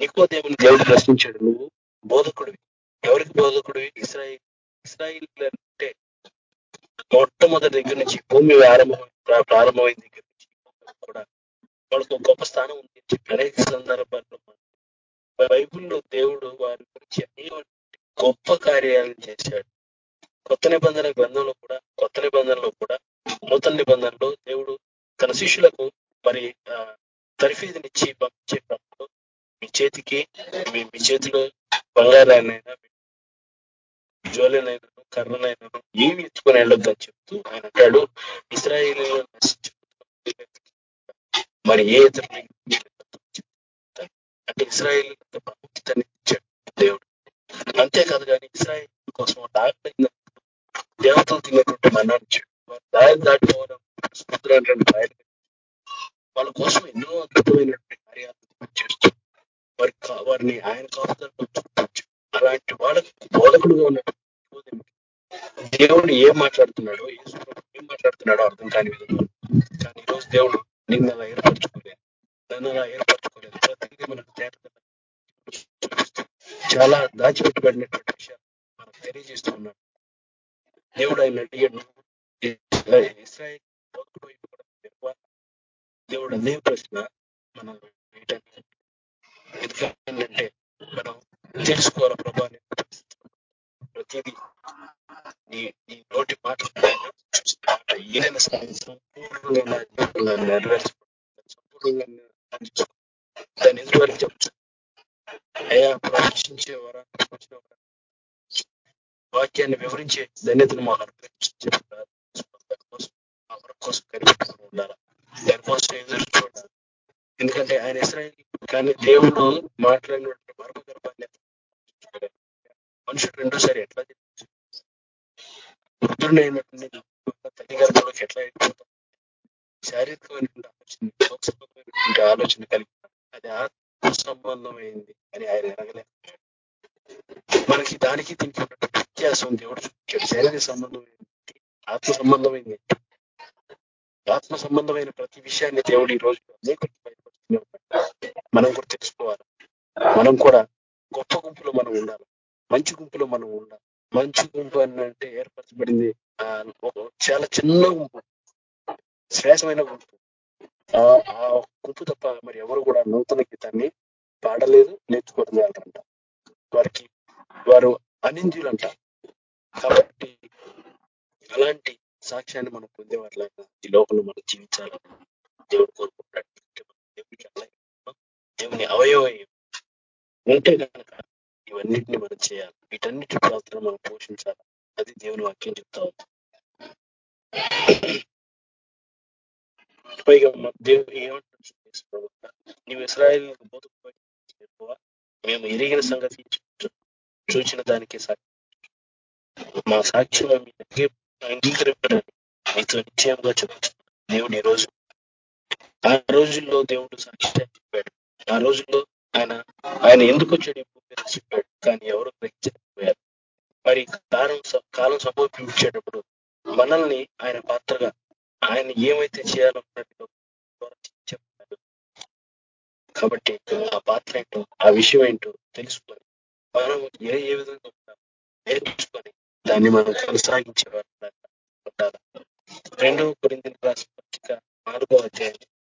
నికోదేవుని దేవుడు ప్రశ్నించాడు నువ్వు బోధకుడివి. ఎవరికి బోధకుడివి? ఇస్రాయిల్. ఇస్రాయిల్ మొట్టమొదటి దగ్గర నుంచి భూమి ఆరంభం ప్రారంభమైన దగ్గర నుంచి కూడా వాళ్ళకు గొప్ప స్థానం ఉంది చెప్పి అనేక సందర్భాల్లో బైబుల్లో దేవుడు వారి గురించి అనేక గొప్ప కార్యాలను చేశాడు. కొత్త నిబంధన గ్రంథంలో కూడా కొత్త నిబంధనలో కూడా నూతన నిబంధనలో దేవుడు తన శిష్యులకు మరి ఆ, తర్ఫీదునిచ్చి పంపించే మీ చేతికి మీ మీ చేతిలో బంగారాన్నైనా జ్వలనైనను కర్రనైనను ఏమి ఎత్తుకొని వెళ్ళొద్దని చెప్తూ ఆయన అంటాడు ఇస్రాయేల్ మరి ఏ ఇతరులు అంటే ఇస్రాయేల్ ప్రాముఖ్యతని ఇచ్చాడు దేవుడు. అంతేకాదు కానీ ఇస్రాయేల్ కోసం దాటిన దేవతలు తిన్నటువంటి మన్నాను ఇచ్చాడు. వారు దారి దాటిపోవడం సముద్రాన్ని రాయలు వాళ్ళ కోసం ఎన్నో అద్భుతమైనటువంటి కార్యాలు చేస్తూ వారి వారిని ఆయన కాపుదలలో అలాంటి వాళ్ళకి బోధకుడుగా ఉన్నాడు దేవుడు ఏం మాట్లాడుతున్నాడో ఏం మాట్లాడుతున్నాడో అర్థం కాని విధంగా కానీ ఈరోజు దేవుడు నిన్ను అలా ఏర్పరచుకోలేదు నన్ను అలా ఏర్పరచుకోలేదు. ప్రతిదీ మనకు తేటగా చాలా దాచిపెట్టబడినటువంటి విషయాలు మనకు తెలియజేస్తూ ఉన్నాడు. దేవుడు ఆయన అడిగాడు ఇస్రాయల్ బోధకుడు కూడా దేవుడు అదే ప్రశ్న మనం ఎందుకంటే మనం తెలుసుకోవాలి ప్రభా ప్రతిదీ. నీ నీ నోటి మాట ఏదైనా సరే సంపూర్ణంగా జీవితంలో నెరవేర్చబడుతుంది. సంపూర్ణంగా దాన్ని ఎదుటివారికి చెప్పచ్చు. అయా ప్రవేశించే వరాన్ని వాక్యాన్ని వివరించే ధన్యతను మాకు అనుగ్రహించారు కోసం కనిపెట్టుకుని ఉండాలా? దానికోసం ఎదురు చూడాలి? ఎందుకంటే ఆయన ఇస్రాయల్ కానీ దేవుడు మాట్లాడినటువంటి మరొక గర్భాన్ని మనుషుడు రెండోసారి ఎట్లా వృద్ధుడైనటువంటి తల్లి గర్భంలోకి ఎట్లా వెళ్ళిపోతాం శారీరకమైనటువంటి ఆలోచన లోకసభమైనటువంటి ఆలోచన కలిగి అది ఆత్మ సంబంధమైంది అని ఆయన ఎరగలేదు మనకి దానికి దీనికి ఉన్నటువంటి వ్యత్యాసం దేవుడు చూపించాడు శారీరక సంబంధమైంది ఆత్మ సంబంధమైంది. ఆత్మ సంబంధమైన ప్రతి విషయాన్ని దేవుడు ఈ రోజు అనేక బయటపడుతూనే ఉన్నాడు మనం కూడా తెలుసుకోవాలి. మనం కూడా గొప్ప గుంపులో మనం ఉండాలి. మంచి గుంపులో మనం ఉండాలి. మంచి గుంపు అని అంటే ఏర్పరచబడింది ఆ, చాలా చిన్న గుంపు. శ్రేష్టమైన గుంపు. ఆ గుంపు తప్ప మరి ఎవరు కూడా నూతన గీతాన్ని పాడలేదు నేర్చుకోవడం వారికి వారు అనింద్యులంట. కాబట్టి అలాంటి సాక్ష్యాన్ని మనం పొందేవారిలాగా ఈ లోకంలో మనం జీవించాలని దేవుడు కోరుకుంటాడు దేవునికి అలా దేవుని అవయవం ఉంటే కనుక ఇవన్నిటిని మనం చేయాలి. వీటన్నిటి పాత్ర మనం పోషించాలి. అది దేవుని వాక్యం చెప్తా ఉంది. పైగా దేవుడు ఏమంటాడు నీవు ఇస్రాయల్ బోధకు మేము ఎరిగిన సంగతి చూ- చూచిన దానికి సాక్షి మా సాక్ష్యం మీ అంగీకరించడానికి మీతో నిశ్చయంగా చెప్తున్నాను దేవుడు ఈ రోజు ఆ రోజుల్లో దేవుడు సాక్ష్యం చెప్పాడు. ఆ రోజుల్లో ఆయన ఆయన ఎందుకు వచ్చాడు ఎప్పుడు చెప్పాడు కానీ ఎవరు గ్రహించలేకపోయారు. మరి కాలం స- కాలం సంభవించేటప్పుడు మనల్ని ఆయన పాత్రగా ఆయన ఏమైతే చేయాలనుకున్నట్టు చెప్పాడు. కాబట్టి ఆ పాత్ర ఏంటో ఆ విషయం ఏంటో తెలుసుకొని మనం ఏ ఏ విధంగా ఉంటాం నేర్చుకొని దాన్ని మనం కొనసాగించేవారు ఉండాలి. రెండవ కొరింథీయుల రాసిన పత్రిక నాలుగో అధ్యాయం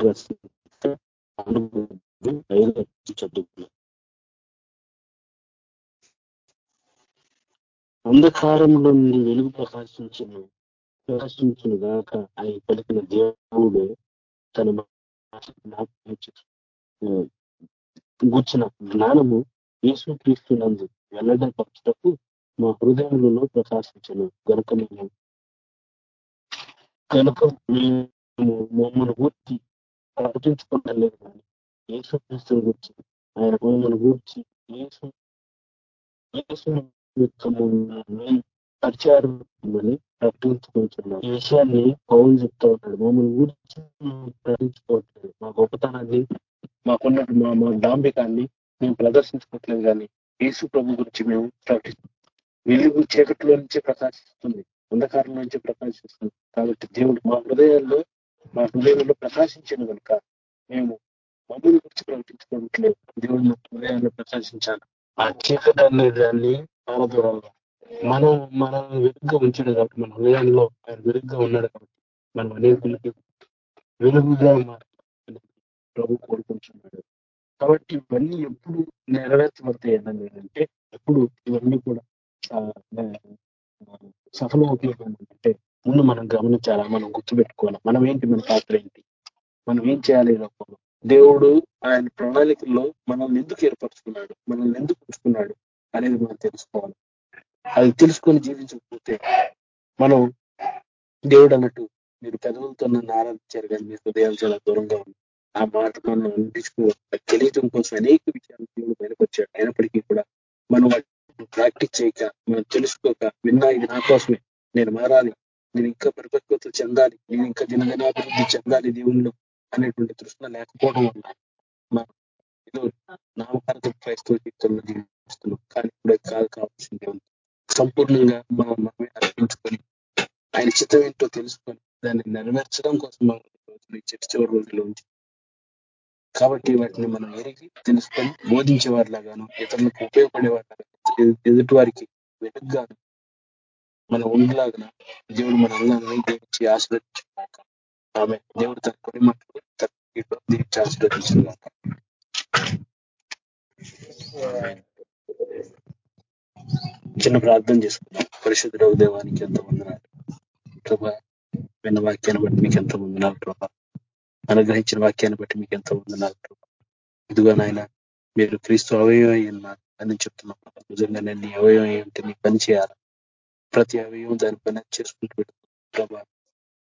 రాసిన చదువుకున్నాం అంధకారంలో నుండి వెలుగు ప్రకాశించను. ప్రకాశించును గాక ఆయన పలికిన దేవుడు తన మాట జ్ఞానము యేసు క్రీస్తునందు వెల్లడపరచటకు మా హృదయంలో ప్రకాశించను గనుక మేము కనుక మేము మమ్మల్ని గూర్చి ప్రకటించుకోవట్లేదు కానీ యేసు క్రీస్తుని గురించి ఆయన మమ్మల్ని గూర్చి యేసు యేసు ప్రకటించుకుంటున్నాం ఈ విషయాన్ని పౌరులు చెప్తా ఉంటాడు మమ్మల్ని గురించి ప్రకటించుకోవట్లేదు మా గొప్పతనాన్ని మాకున్న మా మా డాంబికాన్ని మేము ప్రదర్శించుకోవట్లేదు కానీ యేసు ప్రభు గురించి మేము ప్రకటిస్తాం వెలుగు చీకట్లో నుంచి ప్రకాశిస్తుంది అంధకారం నుంచి ప్రకాశిస్తుంది. కాబట్టి దేవుడు మా హృదయాల్లో మా హృదయంలో ప్రకాశించిన కనుక మేము మమ్మల్ని గురించి ప్రకటించుకోవట్లేదు. దేవుడు మా హృదయాల్లో ప్రకాశించాలి. ఆ చీకటి దాన్ని పారదూరాలి మనం మనం వెలుగుగా ఉంచాడు కాబట్టి మన హృదయంలో ఆయన వెలుగుగా ఉన్నాడు కాబట్టి మనం అనేకులకి వెలుగుగా మారాలని ప్రభు కోరుకుంటున్నాడు. కాబట్టి ఇవన్నీ ఎప్పుడు నెరవేర్చబడతాయి అంటే ఎప్పుడు ఇవన్నీ కూడా సఫలమవుతున్నాయి అంటే సఫలం ముందు మనం గమనించాలా? మనం గుర్తుపెట్టుకోవాలి? మనం ఏంటి? మన పాత్ర ఏంటి? మనం ఏం చేయాలి ఈ లోకంలో దేవుడు ఆయన ప్రణాళికల్లో మనల్ని ఎందుకు ఏర్పరచుకున్నాడు? మనల్ని ఎందుకు ఉంచుకున్నాడు అనేది మనం తెలుసుకోవాలి. అది తెలుసుకొని జీవించకపోతే మనం దేవుడు అన్నట్టు మీరు పెదవులతో నన్ను ఆరాధించారు కానీ మీ హృదయాలు చాలా దూరంగా ఉంది ఆ మాట మనం అనిపించుకో తెలియటం కోసం అనేక విషయాలు దేవుడు బయటకొచ్చాడు అయినప్పటికీ కూడా మనం వాటిని ప్రాక్టీస్ చేయక మనం తెలుసుకోక విన్నా ఇది నా కోసమే నేను మారాలి. నేను ఇంకా పరిపక్వత చెందాలి నేను ఇంకా దినదినాభివృద్ధి చెందాలి దేవుళ్ళు అనేటువంటి తృష్ణ లేకపోవడం వల్ల మనం ఏదో నామకారత క్రైస్తవ జీవితంలో జీవిస్తున్నాం. కానీ ఇప్పుడు కాదు కావాల్సిందే సంపూర్ణంగా మనం మనమే అర్పించుకొని ఆయన చిత్తం ఏంటో తెలుసుకొని దాన్ని నెరవేర్చడం కోసం మనం ఈ చిట్ట చివరి రోజుల్లో ఉంది. కాబట్టి వాటిని మనం ఎరిగి తెలుసుకొని బోధించే వారిలాగాను ఇతరులకు ఉపయోగపడే వారిలాగా ఎదుటి వారికి వెనుగ్గాను మన ఉండలాగా దేవుడు మన అందరినీ దీవించి ఆశీర్వదించుగాక. ఆమె దేవుడు తన కొన్ని మాటలు తన దీవించి ఆశీర్వదించుగాక. చిన్న ప్రార్థన చేసుకుందాం. పరిశుద్ధ దేవానికి ఎంత వందనాలు. ప్రభా విన్న వాక్యాన్ని బట్టి మీకు ఎంత వందనాలు ప్రభా. అనుగ్రహించిన వాక్యాన్ని బట్టి మీకు ఎంత వందనాలు ప్రభా. ఇదిగో నాయన మీరు క్రీస్తు అవయవం అని చెప్తున్నాం. నిజంగా నేను నీ అవయవం ఏంటి నీ పని చేయాలి? ప్రతి అవయవం దానిపైన చేసుకుంటూ పెడుతున్నాం ప్రభా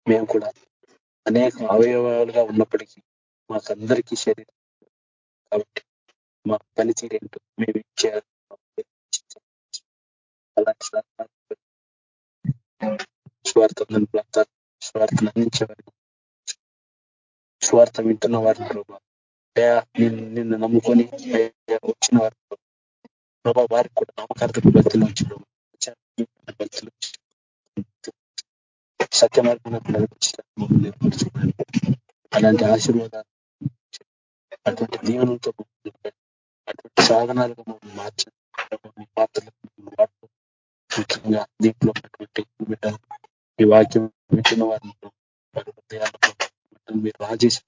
మేము కూడా అనేక అవయవాలుగా ఉన్నప్పటికీ మాకందరికీ శరీరం. కాబట్టి మా పనితీరు ఏంటో మేము ఏం చేయాలి అలాంటి స్వార్థం ప్రాంతాలు స్వార్థం అందించేవారు స్వార్థం వింటున్న వారిని ప్రభా. నిన్ను నిన్ను నమ్ముకొని వచ్చిన వారు ప్రభా. వారికి కూడా నామకార్థపు భక్తులు వచ్చిన ప్రభా, భక్తులు వచ్చి సత్య మార్గంలో నడిపించడానికి మమ్మల్ని ఏర్పరచుకోండి. అలాంటి ఆశీర్వాదాలు అటువంటి దీవెనలతో అటువంటి సాధనాలుగా మనం మార్చండి. ప్రభా, మీ పాత్రలకు ముఖ్యంగా దీంట్లో ఉన్నటువంటి బిడ్డలు మీ వాక్యం వింటున్న వారిని వారి హృదయాల్లో మీరు రాజేసి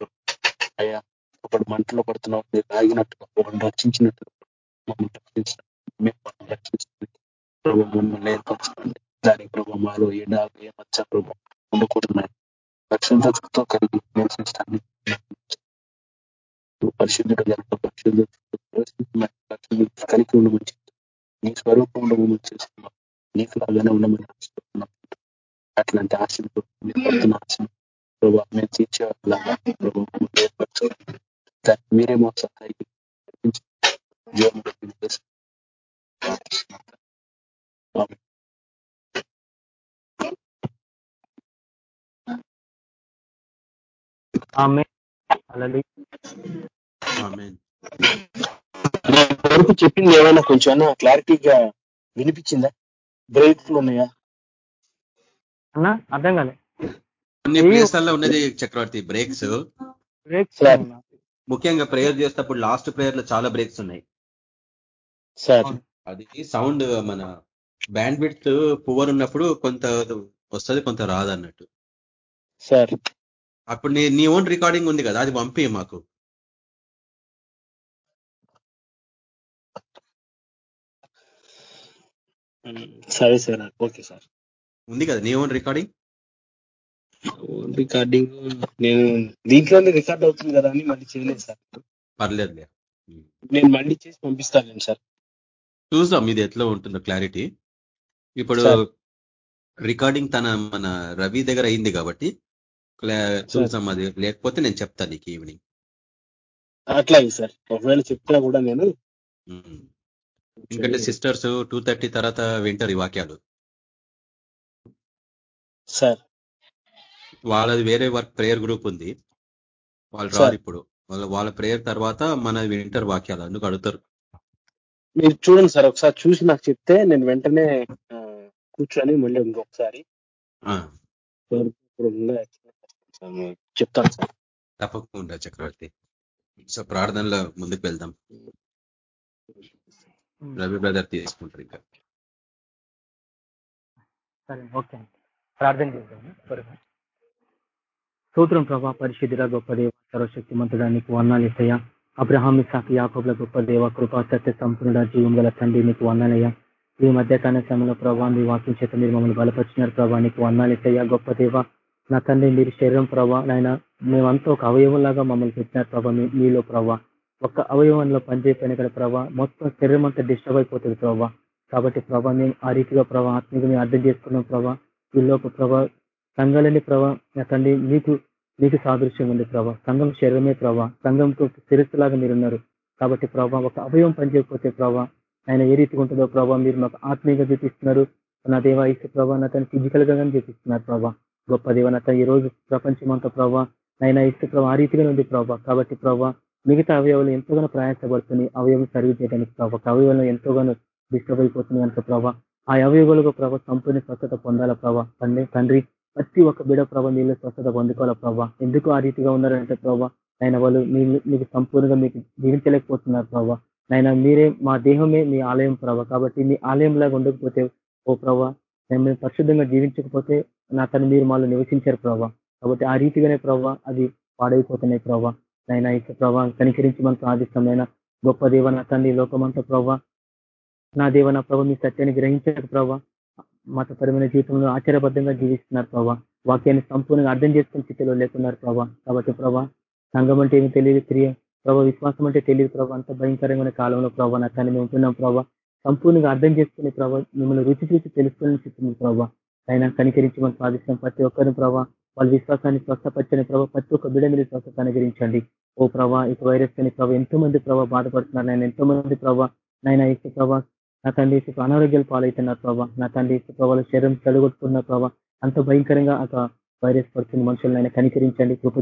అయ్యా ఒకడు మంటలో పడుతున్న మీరు ఆగినట్టుగా ఒకరిని రక్షించినట్టుగా ఆమె వరకు చెప్పింది ఏమైనా కొంచెం క్లారిటీగా వినిపించిందా? బ్రేక్లు ఉన్నాయా? అన్నా అర్థం కాలే. కొన్ని ప్లేస్లలో ఉన్నది చక్రవర్తి బ్రేక్స్. Breaks sir. ముఖ్యంగా ప్రేయర్ చేసేటప్పుడు లాస్ట్ ప్రేయర్లో చాలా బ్రేక్స్ ఉన్నాయి. సార్. అది సౌండ్ మన బ్యాండ్ విడ్త్ పువర్ ఉన్నప్పుడు కొంత వస్తుంది కొంత రాదు అన్నట్టు సార్. అప్పుడు నీ నీ ఓన్ రికార్డింగ్ ఉంది కదా అది పంపి మాకు. సరే సార్ ఓకే సార్. ఉంది కదా నీ ఓన్ రికార్డింగ్ రికార్డింగ్ నేను దీంట్లోనే రికార్డ్ అవుతుంది కదా అని మళ్ళీ చేయలేదు సార్. పర్లేదులే. నేను మళ్ళీ చేసి పంపిస్తాను సార్. చూద్దాం ఇది ఎట్లా ఉంటుందో క్లారిటీ ఇప్పుడు. రికార్డింగ్ తన మన రవి దగ్గర అయింది కాబట్టి చూద్దాం అది. లేకపోతే నేను చెప్తాను నీకు ఈవినింగ్. అట్లాగే సార్. ఒకవేళ చెప్పినా కూడా నేను. ఎందుకంటే సిస్టర్స్ టూ థర్టీ తర్వాత వింటారు ఈ వాక్యాలు. సార్. వాళ్ళది వేరే వర్క్ ప్రేయర్ గ్రూప్ ఉంది. వాళ్ళు. రారు ఇప్పుడు. వాళ్ళ వాళ్ళ ప్రేయర్ తర్వాత మన వింటర్ వాక్యాలు అందుకు అడుగుతారు. మీరు చూడండి సార్. ఒకసారి చూసి నాకు చెప్తే నేను వెంటనే కూర్చొని మళ్ళీ ఇంకొకసారి. చెప్తాను సార్. తప్పకుండా చక్రవర్తి. సో ప్రార్థనలో ముందుకు వెళ్దాం. రవి బ్రదర్ తీసుకుంటారు ఇంకా. సరే ఓకే ప్రార్థన చేద్దాము త్వరగా. స్తోత్రం ప్రభా పరిశుద్ధిర గొప్ప దేవ సర్వశక్తి మంతుడానికి వర్ణాలు ఇస్తాయా అబ్రహాం ఇసాకి యాకబుల గొప్ప దేవ కృపా సత్య సంపూర్ణ జీవం గల తండ్రి నీకు వందాలయ్యా ఈ మధ్యకాల సమయంలో ప్రభా మీ వాక్యం చేత మీరు మమ్మల్ని బలపరిచినారు. ప్రభా నీకు వందాలు ఇస్తాయా గొప్ప దేవ. నా తండ్రి మీరు శరీరం ప్రభా నాయన మేమంతా ఒక అవయవంలాగా మమ్మల్ని పెట్టినారు ప్రభా మీలో ప్రభా. ఒక్క అవయవంలో పనిచేయకపోయిన ఇక్కడ ప్రభా మొత్తం శరీరం అంతా డిస్టర్బ్ అయిపోతుంది ప్రభా. కాబట్టి ప్రభా మేము ఆ రీతిగా ప్రభా ఆత్మీయంగా మేము అర్థం చేసుకున్నాం ప్రభా. ఈ ప్రభా సంఘాలని ప్రభా నా తండ్రి మీకు మీకు సాదృశ్యం ఉంది ప్రభా. సంఘం శరీరమే ప్రభా. సంఘంకు శిరస్సులాగా మీరున్నారు. కాబట్టి ప్రభా ఒక అవయవం పనిచేయకపోతే ప్రభా ఆయన ఏ రీతిగా ఉంటుందో ప్రభా మీరు మాకు ఆత్మీయంగా చూపిస్తున్నారు. నా దేవ ప్రభా నా తను ఫిజికల్గా కానీ చూపిస్తున్నారు ప్రభా. గొప్ప దేవనత. ఈ రోజు ప్రపంచం అంతా నైనా ఇసు ప్రభా ఆ రీతిగానే ఉంది ప్రభావ కాబట్టి ప్రభావ మిగతా అవయవాలు ఎంతగానో ప్రయాసపడుతున్నాయి. అవయవం సర్వీస్ చేయడానికి ప్రభావ అవయవాలు ఎంతోగానో డిస్టర్బ్ అయిపోతుంది కనుక ప్రభా ఆ అవయవాలకు ప్రభావ సంపూర్ణ స్వచ్ఛత పొందాల ప్రభా తండ్రి తండ్రి ప్రతి ఒక్క బిడ ప్రభావ నీళ్ళు స్వచ్ఛత పొందుకోవాలా ప్రభావ ఎందుకు ఆ రీతిగా ఉన్నారంటే ప్రభావ ఆయన వాళ్ళు మీ- మీకు సంపూర్ణంగా మీకు జీవించలేకపోతున్నారు ప్రభా నైనా మీరే మా దేహమే మీ ఆలయం ప్రభా కాబట్టి మీ ఆలయం లాగా ఉండకపోతే ఓ ప్రభా మేము పరిశుద్ధంగా జీవించకపోతే నా తను మీరు మాలో నివసించారు ప్రభా. కాబట్టి ఆ రీతిగానే ప్రభా అది పాడైపోతున్నాయి ప్రభా. నైనా ఇక ప్రభా కనికరించి మనకు ఆదిష్టమైన గొప్ప దేవ నా తండ్రి లోకమంతా ప్రభా. నా దేవ నా ప్రభ మీ సత్యాన్ని గ్రహించారు ప్రభా. మతపరమైన జీవితంలో ఆచారబద్ధంగా జీవిస్తున్నారు ప్రభా. వాక్యాన్ని సంపూర్ణంగా అర్థం చేసుకుని స్థితిలో లేకున్నారు ప్రభా. కాబట్టి ప్రభా సంఘం అంటే ఏమి తెలియదు క్రియ. ప్రభా విశ్వాసం అంటే తెలియదు ప్రభా. అంత భయంకరమైన కాలంలో ప్రభా నా తను మేము ఉంటున్నాం ప్రభా. సంపూర్ణంగా అర్థం చేసుకునే ప్రభా మిమ్మల్ని రుచి చూసి తెలుసుకునే స్థితి ప్రభా. అయినా కనికరించి మనం ప్రార్థిస్తాం ప్రతి ఒక్కరిని ప్రభా వాళ్ళ విశ్వాసాన్ని స్వస్థపచ్చని ప్రభా ప్రతి ఒక్క బిడ మీరు స్వస్థత అనుగ్రహించండి. ఓ ప్రభా ఇక వైరస్ అని ప్రభావ ఎంతో మంది ప్రభావ బాధపడుతున్నారు. నేను ఎంతో మంది ప్రభా నాయన ఇసు ప్రభా నా తండ్రి ఇసు అనారోగ్యాలు పాలవుతున్నారు ప్రభా. నా తండ్రి ఇసు ప్రభావ శరీరం చెడగొట్టుకున్న ప్రభావ అంత భయంకరంగా ఒక వైరస్ పడుతుంది మనుషులను ఆయన కనికరించండి. కృప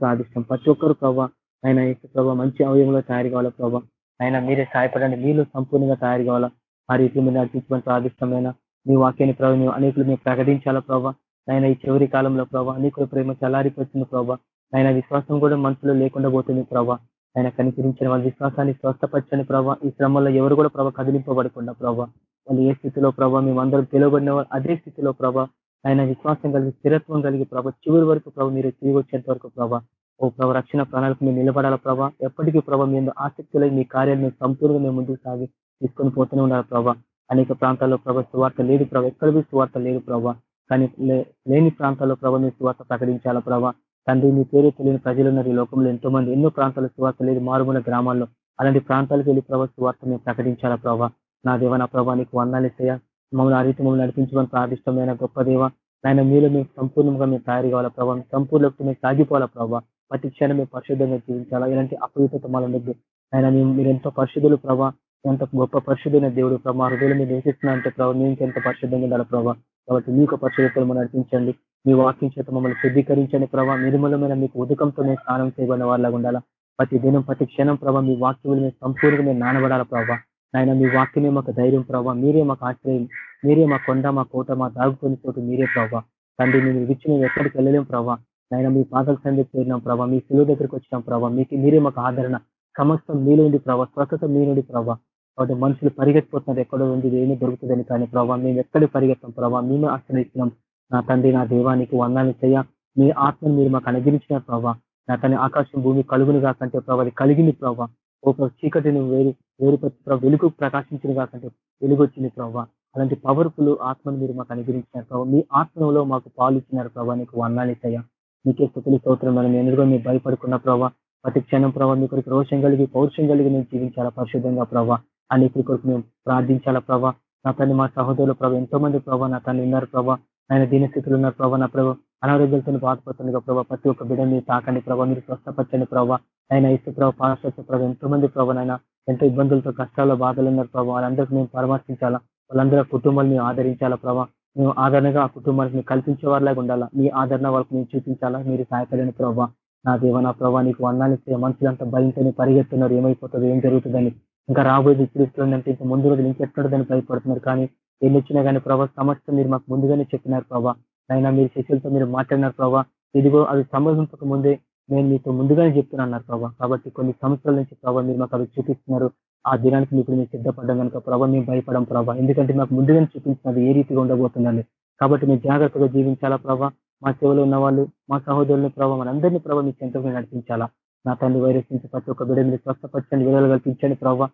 ప్రార్థిస్తాం ప్రతి ఒక్కరు ప్రభావ ఆయన ఇసు ప్రభావ మంచి అవయవంలో తయారు కావాలా ప్రభావ ఆయన మీరే సహాయపడండి. మీలో సంపూర్ణంగా తయారు కావాలా? ఆ రీతిలో మీరు నడిపించమని ప్రార్థిస్తామైనా మీ వాక్యాన్ని ప్రభావ మేము అనేకులు మేము ప్రకటించాలా ప్రభా? ఆయన ఈ చివరి కాలంలో ప్రభావ అనేకుల ప్రేమ చలారిపోతుంది ప్రభావ ఆయన విశ్వాసం కూడా మనసులో లేకుండా పోతుంది ప్రభావ ఆయన కనికరించిన వాళ్ళ విశ్వాసాన్ని స్వస్థపరచని ప్రభావ ఈ శ్రమంలో ఎవరు కూడా ప్రభా కదిలింపబడకుండా ప్రభావ వాళ్ళు ఏ స్థితిలో ప్రభావ మేము అందరం పిలువబడిన అదే స్థితిలో ప్రభావ ఆయన విశ్వాసం కలిగి స్థిరత్వం కలిగి ప్రభా చివరి వరకు ప్రభావ మీరు తిరిగి వచ్చేంత వరకు ప్రభావ ఓ ప్రభావ రక్షణ ప్రాణాలకు మేము నిలబడాల ప్రభావ ఎప్పటికీ ప్రభావ మేము ఆసక్తిలో మీ కార్యాలు మేము సంపూర్ణంగా మేము ముందుకు సాగి తీసుకొని పోతూనే ఉండాలి ప్రభావ అనేక ప్రాంతాల్లో ప్రభా సువార్త లేదు ప్రభా ఎక్కడ మీ సువార్త లేదు ప్రభా? కానీ లే- లేని ప్రాంతాల్లో ప్రభా మీ సువార్త ప్రకటించాలా ప్రభా? తండ్రి మీ పేరు తెలియని ప్రజలు ఉన్నారు ఈ లోకంలో. ఎంతో మంది ఎన్నో ప్రాంతాల సువార్త లేదు. మారుమూల గ్రామాల్లో అలాంటి ప్రాంతాలకు వెళ్ళి ప్రభా సువార్త మేము ప్రకటించాలా ప్రభా? నా దేవ నా ప్రభా నీకు వందాలు ఇస్తాయా? మమ్మల్ని ఆ రీతి మమ్మల్ని నడిపించమని ప్రార్థిష్టమైన గొప్ప దేవ నాయన మీలో మేము సంపూర్ణంగా మేము తయారు కావాలా ప్రభావ సంపూర్ణకు మేము సాగిపోవాలా ప్రభావ ప్రతి క్షణం మేము పరిశుద్ధంగా జీవించాలా? ఇలాంటి అపవిత్రత మాలో ఉండద్దు. ఆయన మేము మీరు ఎంతో పరిశుద్ధులు ప్రభా. ఎంత గొప్ప పరిశుద్ధమైన దేవుడు ప్రభా మా హృదయంలో మీరు నివసిస్తున్నా అంటే ప్రభావ మేము ఎంత పరిశుద్ధంగా ఉండాలి ప్రభావ కాబట్టి మీకు పరిశుద్ధతలు మనం నడిపించండి. మీ వాక్యం చేత మమ్మల్ని శుద్ధీకరించండి ప్రభావ నిర్మలమైన మీకు ఉదకంతో మేము స్నానం చేయబడిన వాళ్ళగా ఉండాలా. ప్రతి దినం ప్రతి క్షణం ప్రభావ మీ వాక్యములు మేము సంపూర్ణంగా మేము నానబడాలా ప్రభావ ఆయన మీ వాక్యమే మాకు ధైర్యం ప్రభావ మీరే మాకు ఆశ్రయం. మీరే మా కొండ మా కోట మా దాగుకొని చోటు మీరే ప్రభావ తండ్రి మేము విడిచి ఎక్కడికి వెళ్ళలేం ప్రభావ నాయన మీ పాదల సందికి చేరినాం ప్రభావ మీ సులువు దగ్గరికి వచ్చినాం ప్రభావ మీకు మీరే మాకు ఆదరణ. సమస్తం మీలో ఉంది ప్రభావ స్వస్థత మీ నుండి ప్రభావ కాబట్టి మనుషులు పరిగెత్తిపోతున్నారు. ఎక్కడో ఉంది ఏమీ దొరుకుతుందని కానీ ప్రభావ మేము ఎక్కడికి పరిగెత్తాం? ప్రభావ మేము ఆశ్రయిస్తున్నాం. నా తండ్రి నా దేవానికి వందాలు చేయ మీ ఆత్మను మీరు మాకు అనుగ్రహించిన ప్రభావ నా తన ఆకాశం భూమి కలుగును కాకంటే ప్రభావ కలిగింది ప్రభావ ఒక చీకటిని వేరు వేరుపరిచి ప్రభావ వెలుగు ప్రకాశించిన కాకంటే వెలుగు వచ్చింది ప్రభావ అలాంటి పవర్ఫుల్ ఆత్మను మీరు మాకు అనుగ్రహించినారు ప్రభావ మీ ఆత్మలో మాకు పాలు ఇచ్చినారు ప్రభావ నీకు వందాలు చేయ మీకే స్థుతులు స్తోత్రం మనం ఎందుకో మీరు భయపడుకున్న ప్రభావ ప్రతి క్షణం ప్రభావ మీ కొరకు రోషం కలిగి పౌరుషం కలిగి మేము జీవించాలా పరిశుద్ధంగా ప్రభావ అనేకుల కొరకు మేము ప్రార్థించాలా ప్రభా? నా తల్లి మా సహోదరులు ప్రభావ ఎంతో మంది ప్రభావ నా తల్లి ఉన్నారు ప్రభావ ఆయన దీనస్థితులు ఉన్నారు ప్రభావ నా ప్రభావ అనారోగ్యాలతో బాధపడుతుందిగా ప్రభావ ప్రతి ఒక్క బిడ్డ మీరు తాకండి ప్రభావ మీరు స్వస్థపచ్చండి ప్రభావ ఆయన ఇసు ప్రభావ పాశ్వత ప్రభావ ఎంతో మంది ప్రభావ ఆయన ఎంతో ఇబ్బందులతో కష్టాల్లో బాధలు ఉన్నారు ప్రభావ వాళ్ళందరికీ మేము పరామర్శించాలా? వాళ్ళందరూ కుటుంబాలు మేము ఆదరించాలా ప్రభావ మేము ఆదరణగా ఆ కుటుంబానికి మీరు కల్పించే వారిలాగా ఉండాలా? మీ ఆదరణ వాళ్ళకి మేము చూపించాలా? మీరు సహాయపడని ప్రభావ నా దేవ నా ప్రభావ నీకు వందాలు మనుషులంతా భయంతో పరిగెత్తున్నారు. ఏమైపోతుంది ఏం జరుగుతుందని ఇంకా రాబోయేది ఇప్పుడు ఇస్తుందంటే ఇంకా ముందు రోజులు ఇంకెట్లుంటుందని భయపడుతున్నారు? కానీ ఎన్ని వచ్చినా కానీ ప్రభావ సమస్య మీరు మాకు ముందుగానే చెప్పినారు ప్రభావ అయినా మీరు శిష్యులతో మీరు మాట్లాడినారు ప్రభావ ఇదిగో అవి సంభవించక ముందే నేను మీతో ముందుగానే చెప్తున్నాను ప్రభావ కాబట్టి కొన్ని సంవత్సరాల నుంచి ప్రభావ మీరు మాకు అవి చూపిస్తున్నారు. ఆ దినానికి మీకు మేము సిద్ధపడ్డాం కనుక ప్రభావ మేము భయపడం ప్రభావ ఎందుకంటే మాకు ముందుగానే చూపించినది ఏ రీతిగా ఉండబోతుందని కాబట్టి మేము జాగ్రత్తగా జీవించాలా ప్రభావ మా సేవలో ఉన్న వాళ్ళు మా సహోదరుని ప్రభావ మనందరినీ ప్రభావ మీ చెంతకు నడిపించాలా? నా తండ్రి వైరస్ నుంచి ప్రతి ఒక్క బిడ్డ మీరు స్వస్థపరచండి విడుదల కల్పించండి ప్రభావ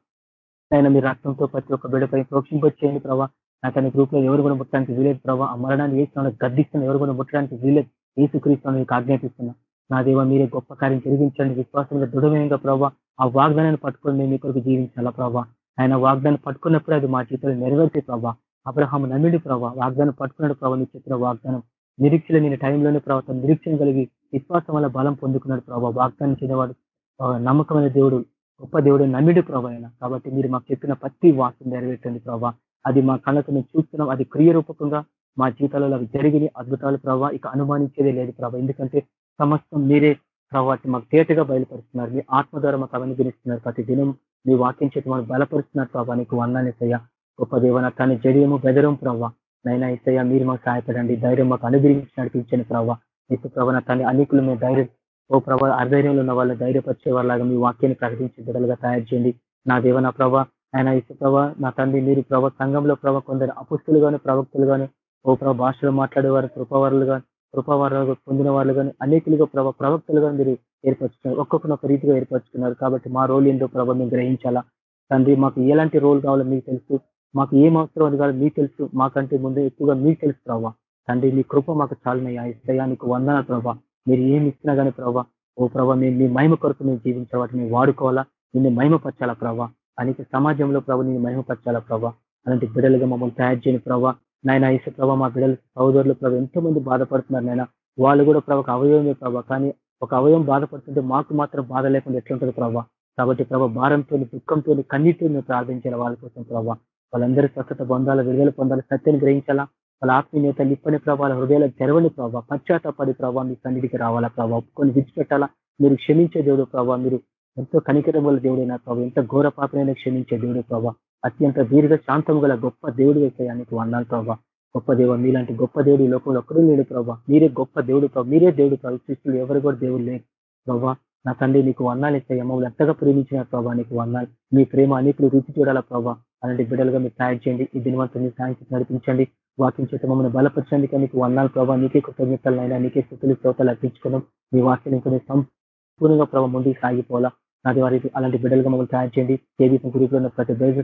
ఆయన మీ రక్తంతో ప్రతి ఒక్క బిడ్డపై ప్రోక్షింపచేయండి ప్రభావ నాకు అనే గ్రూప్లో ఎవరు కూడా ముట్టడానికి వీలేదు ప్రభావ ఆ మరణాన్ని వేసిన గర్దిస్తున్న ఎవరు కూడా ముట్టడానికి వీలేదు. ఏసుక్రీస్తున్న మీకు ఆజ్ఞాపిస్తున్నా. నా దేవ మీరే గొప్ప కార్యం జరిగించండి. విశ్వాసంగా దృఢమైన ప్రభావ ఆ వాగ్దానాన్ని పట్టుకొని మేము మీ కొరకు జీవించాలా ప్రభావ ఆయన వాగ్దానం పట్టుకున్నప్పుడు అది మా జీవితంలో నెరవేర్చే ప్రభావ అబ్రహాం నమ్మిడి ప్రభావ వాగ్దానం పట్టుకున్నాడు ప్రభావ నీ చెప్పిన వాగ్దానం. నిరీక్షలు నేను టైంలోనే ప్రభావం నిరీక్షణ కలిగి విశ్వాసం వల్ల బలం పొందుకున్నాడు ప్రభావ వాగ్దానం చేయవాడు నమ్మకమైన దేవుడు గొప్ప దేవుడు నమ్మిడు ప్రభావ కాబట్టి మీరు మాకు చెప్పిన ప్రతి వాక్యం నెరవేర్చండి ప్రభావ అది మా కళ్ళతో మేము చూస్తున్నాం. అది క్రియ రూపకంగా మా జీవితాలలో అవి జరిగిన అద్భుతాలు ప్రభావ ఇక అనుమానించేదే లేదు ప్రభావ ఎందుకంటే సమస్తం మీరే ప్రభావ మాకు తేటగా బయలుపరుస్తున్నారు. మీ ఆత్మ ద్వారా మాకు అవన్నీ గురిస్తున్నారు ప్రతి దినం మీ వాక్యం చేతి మనం బలపరుస్తున్నారు ప్రభావ నీకు వందానిసయ్య గొప్ప దేవన కానీ జడియము బెదరం ప్రభావ నైనా ఇసయ్య మీరు మాకు సహాయపడండి. ధైర్యం మాకు అనుగ్రహించి నడిపించండి ప్రభావ ఇసు ప్రభావ తండ్రి అనేకులు మీ ధైర్యం ఓ ప్రభావ అధైర్యంలో ఉన్న వాళ్ళు ధైర్యపరిచే వాళ్ళగా మీ వాక్యాన్ని ప్రకటించి బిడ్డలుగా తయారు చేయండి. నా దేవ నా ప్రభా ఆయన ఇసు ప్రభా నా తండ్రి మీరు ప్రభా సంఘంలో ప్రభా కొందరు అపుస్తులు కానీ ప్రవక్తులు కానీ ఓ ప్రభా భాషలో మాట్లాడేవారు కృపావారులు కానీ కృపావారు పొందిన వాళ్ళు కానీ అనేకులుగా ప్రభా ప్రవక్తలుగా మీరు ఏర్పరచుకున్నారు. ఒక్కొక్కరు ఒక రీతిగా ఏర్పరచుకున్నారు. కాబట్టి మా రోల్ ఏంటో ప్రభా మేము గ్రహించాలా? తండ్రి మాకు ఎలాంటి రోల్ కావాలో మీకు తెలుసు. మాకు ఏం అవసరం అది కాదు మీకు తెలుసు. మాకంటే ముందే ఎక్కువగా మీకు తెలుసు ప్రభావ తండ్రి మీ కృప మాకు చాలునయ్యా ఇస్తాయా నీకు వందన ప్రభా. మీరు ఏమి ఇచ్చినా కానీ ప్రభా ఓ ప్రభా మేము మీ మహిమ కొరకు మేము జీవించే వాటిని వాడుకోవాలా? నిన్ను మహిమపరచాలా ప్రభా? అనేక సమాజంలో ప్రభు నేను మహిమపరచాలా ప్రభావ అలాంటి బిడ్డలుగా మమ్మల్ని తయారు చేయని ప్రభా నాయన ఇసు ప్రభా మా బిడ్డలు సహోదరులు ప్రభావ ఎంతో మంది బాధపడుతున్నారు నాయన. వాళ్ళు కూడా ప్రభు ఒక అవయవమే ప్రభావ కానీ ఒక అవయవం బాధపడుతుంటే మాకు మాత్రం బాధ లేకుండా ఎట్లుంటుంది ప్రభావ కాబట్టి ప్రభ భారంతో దుఃఖంతో కన్నీటితో మేము ప్రార్థించాలి వాళ్ళ కోసం ప్రభావ వాళ్ళందరూ స్వచ్ఛత పొందాలి విడుదల పొందాలి సత్యాన్ని గ్రహించాలా? వాళ్ళ ఆత్మీయ నేతలు ఇప్పని ప్రభావాల హృదయాలు తెరవని ప్రభావ పశ్చాత్తపడి ప్రభావ మీ సన్నిధికి రావాలా ప్రభావ ఒప్పుకొని విడిచిపెట్టాలా? మీరు క్షమించే దేవుడు ప్రభావ మీరు ఎంతో కనికరం వల్ల దేవుడైనా ప్రభావ ఎంత ఘోర పాపనైనా క్షమించే దేవుడు ప్రభావ అత్యంత దీర్ఘ శాంతం గల గొప్ప దేవుడు వేసేయానికి వందాలు ప్రభావ గొప్ప దేవ మీలాంటి గొప్ప దేవుడు ఈ లోకంలో ఒక్కడూ లేడు ప్రభావ మీరే గొప్ప దేవుడు ప్రభావ మీరే దేవుడు ప్రభావ సృష్టిలో ఎవరు కూడా దేవుడు లేరు ప్రభావ నా తండ్రి నీకు వర్ణాలు ఇస్తాయి మమ్మల్ని ఎంతగా ప్రేమించిన ప్రభావ నీకు వర్ణాలు మీ ప్రేమ అనేకులు రుచి చూడాలా ప్రభావ అలాంటి బిడ్డలుగా మీరు తయారు చేయండి. ఈ దినవంతుని సాయం నడిపించండి. వాక్యం చేత మమ్మల్ని బలపరచండి మీకు వర్ణాలు ప్రభావ నీకే కృతజ్ఞతలు అయినా నీకే స్థుతులు శ్రోతలు అర్పించుకున్నాం. మీ వాక్యం ఇంకొన్ని సంపూర్ణంగా ప్రభావ ముందుకు సాగిపోవాలా. నాది వారికి అలాంటి బిడ్డలుగా మమ్మల్ని తయారు చేయండి. కేబీసీ గ్రూప్లో ఉన్న ప్రతి బేజ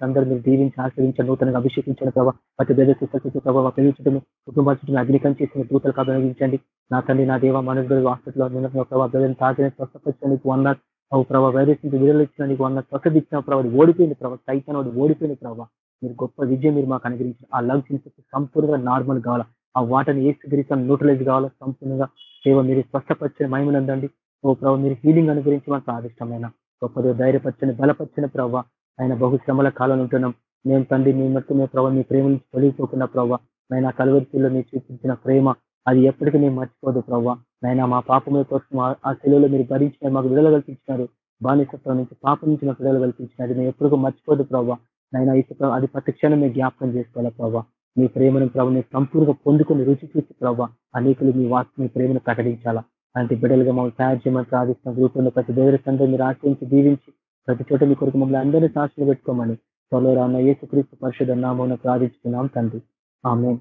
అందరూ మీరు దీవించి ఆశ్రయించండి నూతనంగా అభిషేకించిన ప్రభావ ప్రతి బేద శిక్ష ప్రభావ పెరుగుతుంటే కుటుంబాల చుట్టూ అగ్నికం చేసిన దూతలకు అభినందించండి నా తండ్రి నా దేవ మనసు హాస్పిటల్లో ఉన్న ప్రభావ బ్రదర్ని తాజా స్వస్థపరచండి వన్ ఓ ప్రభావ వైరస్ నుంచి విడుదల ఇచ్చిన నీకు వన్న స్వస్థత ఇచ్చిన ప్రభావ ఓడిపోయింది ప్రభావ సైతం వాడు ఓడిపోయింది ప్రభావ మీరు గొప్ప విజయం మీరు మాకు అనుగ్రహించిన ఆ లవ్ ఇన్ఫెక్ట్ సంపూర్ణంగా నార్మల్ కావాలా? ఆ వాటర్ని ఏ సిగ్రీసం న్యూట్రలైజ్ కావాలా? సంపూర్ణంగా దేవ మీరు స్వస్థపరిచిన మహిమనందండి. ఓ ప్రభావ మీరు హీలింగ్ అనుగ్రహించి మాకు ఆదిష్టమైన గొప్పది ధైర్యపరచని బలపరచిన ప్రభావ ఆయన బహుశ్రమల కాలం ఉంటున్నాం. మేము తండ్రి మీ మట్టుకు మేము ప్రభావ మీ ప్రేమ నుంచి తొలగిపోకున్న ప్రభావ ఆయన కలవరిలో మీరు చూపించిన ప్రేమ అది ఎప్పటికీ మేము మర్చిపోదు ప్రభావ నైనా మా పాపం కోసం ఆ శిలువలో మీరు భరించిన మాకు విడుదల కల్పించినారు. బానిసత్వం నుంచి పాపం నుంచి మాకు విడుదల కల్పించినారు. మేము ఎప్పటికీ మర్చిపోదు ప్రభావ నైనా ఇసు అది ప్రతి క్షణం మేము జ్ఞాపకం చేసుకోవాలా ప్రభావ మీ ప్రేమను ప్రభావ మీరు సంపూర్ణంగా పొందుకుని రుచి చూసి ప్రభావ అనేకులు మీ వాక్ మీ ప్రేమను ప్రకటించాలా? అలాంటి బిడ్డలుగా మమ్మల్ని తయారు చేయమని ప్రార్థిస్తున్న. గ్రూపుల్లో ప్రతి దేవుడి సందరూ మీరు ఆశ్రయించి దీవించి ప్రతి చోట మీ కొరకు మమ్మల్ని అందరినీ సాక్షులు పెట్టుకోమని త్వరలో రాన్న యేసుక్రీస్తు పరిషత్ నామం ప్రార్థించుకున్నాం తండ్రి. ఆమె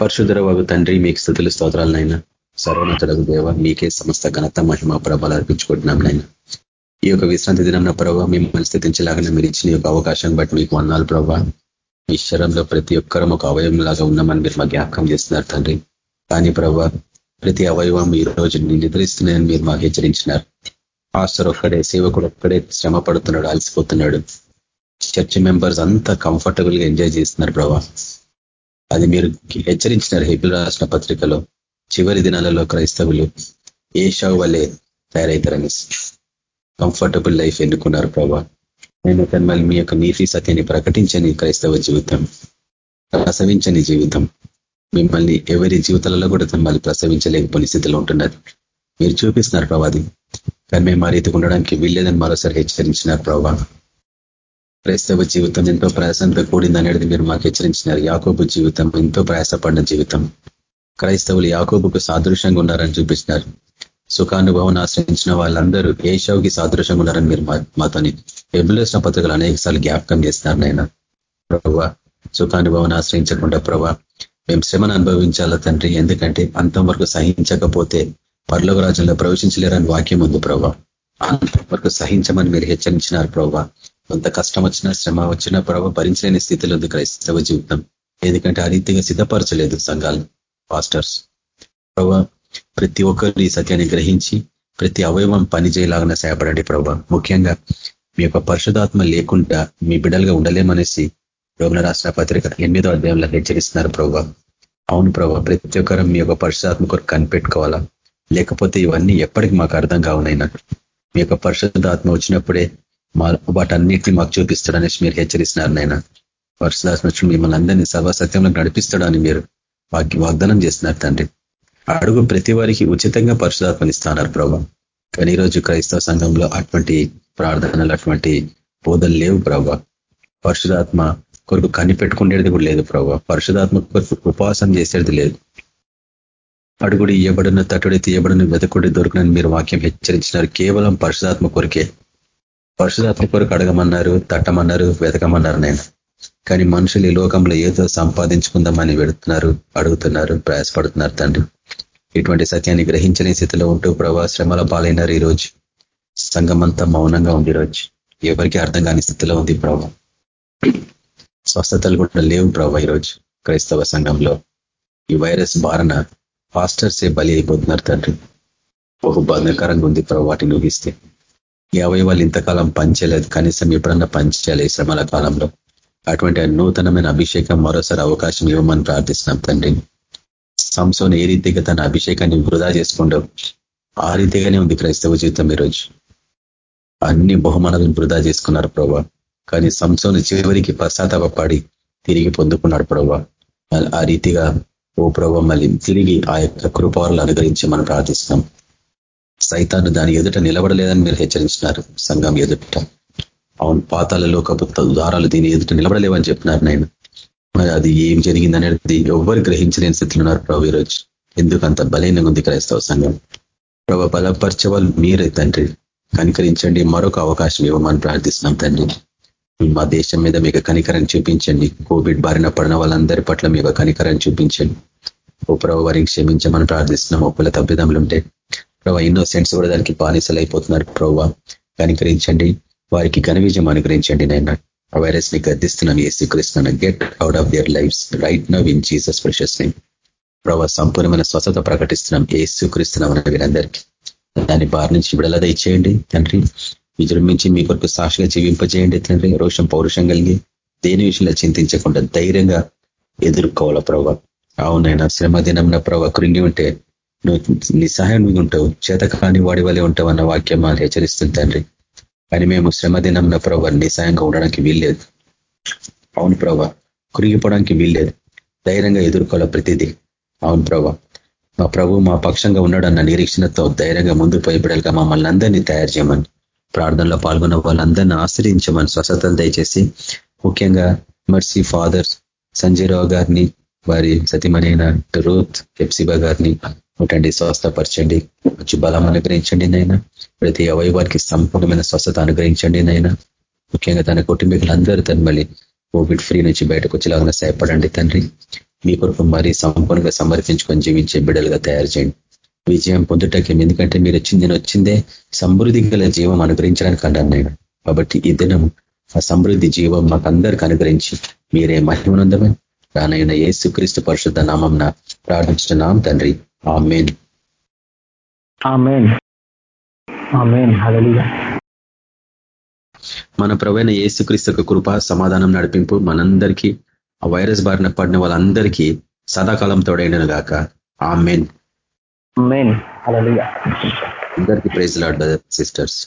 పరిశుధర వగు తండ్రి మీకు స్థుతులు స్తోత్రాలనైనా సర్వోన్నతులకు దేవ మీకే సమస్త ఘనత మహిమ ప్రభాలు అర్పించుకుంటున్నాం నైనా. ఈ యొక్క విశ్రాంతి దినం ప్రభావ మిమ్మల్ని స్థితించలాగానే మీరు ఇచ్చిన యొక్క అవకాశం బట్టి మీకు వందాలు ప్రభావ ఈ శరంలో ప్రతి ఒక్కరం ఒక అవయవం లాగా ఉన్నామని మీరు మా జ్ఞాపకం చేస్తున్నారు తండ్రి. కానీ ప్రభావ ప్రతి అవయవం ఈ రోజు నిద్రిస్తున్నాయని మీరు మాకు హెచ్చరించినారు. పాస్టర్ ఒక్కడే సేవకుడు ఒక్కడే శ్రమ పడుతున్నాడు అలసిపోతున్నాడు. చర్చ్ మెంబర్స్ అంతా కంఫర్టబుల్గా ఎంజాయ్ చేస్తున్నారు ప్రభా. అది మీరు హెచ్చరించినారు హెబిల్ రాసిన పత్రికలో. చివరి దినాలలో క్రైస్తవులు ఏ షావు వల్లే తయారవుతారని కంఫర్టబుల్ లైఫ్ ఎన్నుకున్నారు ప్రభా? నేను మళ్ళీ మీ యొక్క నీతి సత్యాన్ని ప్రకటించని క్రైస్తవ జీవితం ప్రసవించని జీవితం. మిమ్మల్ని ఎవరి జీవితాలలో కూడా మిమ్మల్ని ప్రసవించలేకపోయిన స్థితిలో ఉంటున్నారు. మీరు చూపిస్తున్నారు ప్రభాది కానీ మేము ఆ రీతికి ఉండడానికి వీల్లేదని మరోసారి హెచ్చరించినారు ప్రభా. క్రైస్తవ జీవితం ఎంతో ప్రయాసంతో కూడింది అనేది మీరు మాకు హెచ్చరించినారు. యాకోబు జీవితం ఎంతో ప్రయాసపడిన జీవితం. క్రైస్తవులు యాకోబుకు సాదృశ్యంగా ఉన్నారని చూపించినారు సుఖానుభవం ఆశ్రయించిన వాళ్ళందరూ ఏషవుకి సాదృశ్యంగా ఉన్నారని మీరు మాతోని ఎబులేసిన పత్రికలు అనేక సార్లు జ్ఞాపకం చేస్తున్నారు నాయన. ప్రభావ సుఖానుభవం ఆశ్రయించకుండా ప్రభా మేము శ్రమను అనుభవించాల తండ్రి? ఎందుకంటే అంతం వరకు సహించకపోతే పర్లోక రాజ్యంలో ప్రవేశించలేరని వాక్యం ఉంది ప్రభా. అంతం వరకు సహించమని మీరు హెచ్చరించినారు ప్రభా. కొంత కష్టం వచ్చినా శ్రమ వచ్చినా ప్రభావ భరించలేని స్థితిలో ఉంది క్రైస్తవ జీవితం. ఎందుకంటే ఆ రీతిగా సిద్ధపరచలేదు సంఘాలు పాస్టర్స్. ప్రభా ప్రతి ఒక్కరు ఈ సత్యాన్ని గ్రహించి ప్రతి అవయవం పనిచేయలాగా సహాయపడండి ప్రభా. ముఖ్యంగా మీ యొక్క పరిశుధాత్మ లేకుండా మీ బిడ్డలుగా ఉండలేమనేసి రోగుల రాష్ట్ర పత్రిక ఎనిమిదో అధ్యాయంలో హెచ్చరిస్తున్నారు ప్రభా. అవును ప్రభా ప్రతి ఒక్కరు మీ యొక్క పరిశుధాత్మ కొరకు కనిపెట్టుకోవాలా? లేకపోతే ఇవన్నీ ఎప్పటికి మాకు అర్థం కావునైనా. మీ యొక్క పరిశుద్ధాత్మ వచ్చినప్పుడే మా వాటన్నిటిని మాకు చూపిస్తాడనేసి మీరు హెచ్చరిస్తున్నారు నాయన. పరిశుధాత్మ వచ్చి మిమ్మల్ని అందరినీ సర్వసత్యంలో నడిపిస్తాడని మీరు వాగ్దానం చేస్తున్నారు తండ్రి. అడుగు ప్రతి వారికి ఉచితంగా పరిశుధాత్మనిస్తున్నారు ప్రభావ కానీ ఈరోజు క్రైస్తవ సంఘంలో అటువంటి ప్రార్థనలు అటువంటి బోధలు లేవు ప్రభావ పరిశుధాత్మ కొరకు కనిపెట్టుకునేది కూడా లేదు ప్రభావ పరిశుధాత్మ కొరకు ఉపవాసం చేసేది లేదు. అడుగుడి ఇయ్యబడిన తటుడి తీయబడిన వెతకుడి దొరికినని మీరు వాక్యం హెచ్చరించినారు. కేవలం పరిశుధాత్మ కొరికే. పరిశుధాత్మ కొరకు అడగమన్నారు తట్టమన్నారు వెతకమన్నారు నేను. కానీ మనుషులు ఈ లోకంలో ఏదో సంపాదించుకుందామని వెడుతున్నారు అడుగుతున్నారు ప్రయాసపడుతున్నారు తండ్రి. ఇటువంటి సత్యాన్ని గ్రహించని స్థితిలో ఉంటూ ప్రభా శ్రమల పాలైనారు ఈరోజు. సంఘం అంతా మౌనంగా ఉంది ఈరోజు. ఎవరికి అర్థం కాని స్థితిలో ఉంది ప్రభా. స్వస్థతలు కూడా లేవు ప్రభా ఈరోజు క్రైస్తవ సంఘంలో. ఈ వైరస్ బారిన పాస్టర్సే బలి అయిపోతున్నారు తండ్రి. బహు బాధకరంగా ఉంది ప్రభు వాటిని ఊహిస్తే. ఈ అవయవాలు ఇంతకాలం పంచలేదు కనీసం ఎప్పుడన్నా పంచాలి శ్రమల కాలంలో. అటువంటి నూతనమైన అభిషేకం మరోసారి అవకాశం ఇవ్వమని ప్రార్థిస్తున్నాం తండ్రి. సంసోన్ ఏ రీతిగా తన అభిషేకాన్ని వృధా చేసుకుంటాం ఆ రీతిగానే ఉంది క్రైస్తవ జీవితం ఈరోజు. అన్ని బహుమానాలను వృధా చేసుకున్నారు ప్రభా. కానీ సంసోన్ చివరికి పశ్చాత్తాపడి తిరిగి పొందుకున్నాడు ప్రభా. ఆ రీతిగా ఓ ప్రభా మళ్ళీ తిరిగి ఆ యొక్క కృపాలను అనుగ్రహించి మనం ప్రార్థిస్తున్నాం. సైతాన్ని దాని ఎదుట నిలబడలేదని మీరు హెచ్చరించినారు సంఘం ఎదుట. అవును పాతాలలో ఒక దారాలు దీని ఎదుట నిలబడలేవని చెప్పినారు నేను మరి అది ఏం జరిగిందనేది ఎవ్వరు గ్రహించలేని స్థితిలో ఉన్నారు ప్రభు ఈరోజు. ఎందుకు అంత బలహీనంగా ఉంది క్రైస్తవ సంఘం. ప్రభు బలపరిచే వాళ్ళు మీరే తండ్రి. కనికరించండి మరొక అవకాశం ఇవ్వమని ప్రార్థిస్తున్నాం తండ్రి. మా దేశం మీద మీకు కనికరం చూపించండి. కోవిడ్ బారిన పడిన వాళ్ళందరి పట్ల మీకు కనికరం చూపించండి. ఓ ప్రభు వారిని క్షమించమని ప్రార్థిస్తున్నాం. ఒప్పుల తప్పిదములు ఉంటే ప్రభావ ఇన్నోసెంట్స్ కూడా దానికి బానిసలు అయిపోతున్నారు ప్రభావ కనికరించండి. వారికి ఘన విజయం అనుగ్రహించండి నేను ఆ వైరస్ని గద్దిస్తున్నాను ఏ స్వీకరిస్తున్నాను get out of their lives right now in Jesus precious name. ప్రభావ సంపూర్ణమైన స్వస్థత ప్రకటిస్తున్నాం ఏ స్వీకరిస్తున్నాం అన్న వీరందరికీ. దాని బారి నుంచి విడుదల ఇచ్చేయండి తండ్రి. విజృంభించి మీ కొరకు సాక్షిగా జీవింపజేయండి తండ్రి. రోషం పౌరుషం కలిగి దేని విషయంలో చింతించకుండా ధైర్యంగా ఎదుర్కోవాలా ప్రభావ అవునైనా శ్రమ దినం ప్రభావ కృంగి ఉంటే నువ్వు నిస్సహాయం ఉంటావు చేత కాని వాడి వల్లే ఉంటావు అన్న వాక్యం మాకు హెచ్చరిస్తుంది తండ్రి. కానీ మేము శ్రమ దినం ప్రభావ నిస్సాయంగా ఉండడానికి వీల్లేదు. అవును ప్రభా కురిగిపోవడానికి వీల్లేదు. ధైర్యంగా ఎదుర్కోవాలి ప్రతిదీ. అవును ప్రభా మా ప్రభు మా పక్షంగా ఉన్నాడన్న నిరీక్షణతో ధైర్యంగా ముందు పోయిపడాలిగా మమ్మల్ని అందరినీ తయారు చేయమని ప్రార్థనలో పాల్గొన్న వాళ్ళందరినీ ఆశ్రయించమని స్వస్థతలు దయచేసి ముఖ్యంగా మర్సీ ఫాదర్స్ సంజయ్ రావు గారిని వారి సతీమణైన రూత్ కెప్సిబా గారిని ఉంటండి స్వస్థపరచండి మంచి బలం అనుగ్రహించండి నైనా ప్రతి అవయవానికి సంపూర్ణమైన స్వస్థత అనుగ్రహించండి నైనా ముఖ్యంగా తన కుటుంబీకులందరూ తను మళ్ళీ కోవిడ్ ఫ్రీ నుంచి బయటకు వచ్చేలాగా సహాయపడండి తండ్రి. మీ కొరకు మరీ సంపూర్ణంగా సమర్పించుకొని జీవించే బిడ్డలుగా తయారు చేయండి. విజయం పొందుటకి ఎందుకంటే మీరు వచ్చింది నేను వచ్చిందే సమృద్ధి గల జీవం అనుగ్రహించడానికి అన్నాను నేను. కాబట్టి ఈ దినం ఆ సమృద్ధి జీవం మాకు అందరికి అనుగ్రహించి మీరే మహిమనందమే. రానైన ఏసుక్రీస్తు పరిశుద్ధ నామం ప్రార్థించున్నాం తండ్రి. ఆ ఆమెన్. మన ప్రవైన యేసుక్రీస్తు యొక్క కృప సమాధానం నడిపింపు మనందరికీ ఆ వైరస్ బారిన పడిన వాళ్ళందరికీ సదాకాలం తోడైండను గాక. ఆ మెయిన్ అందరికీ ప్రైజ్ లాడ్ సిస్టర్స్.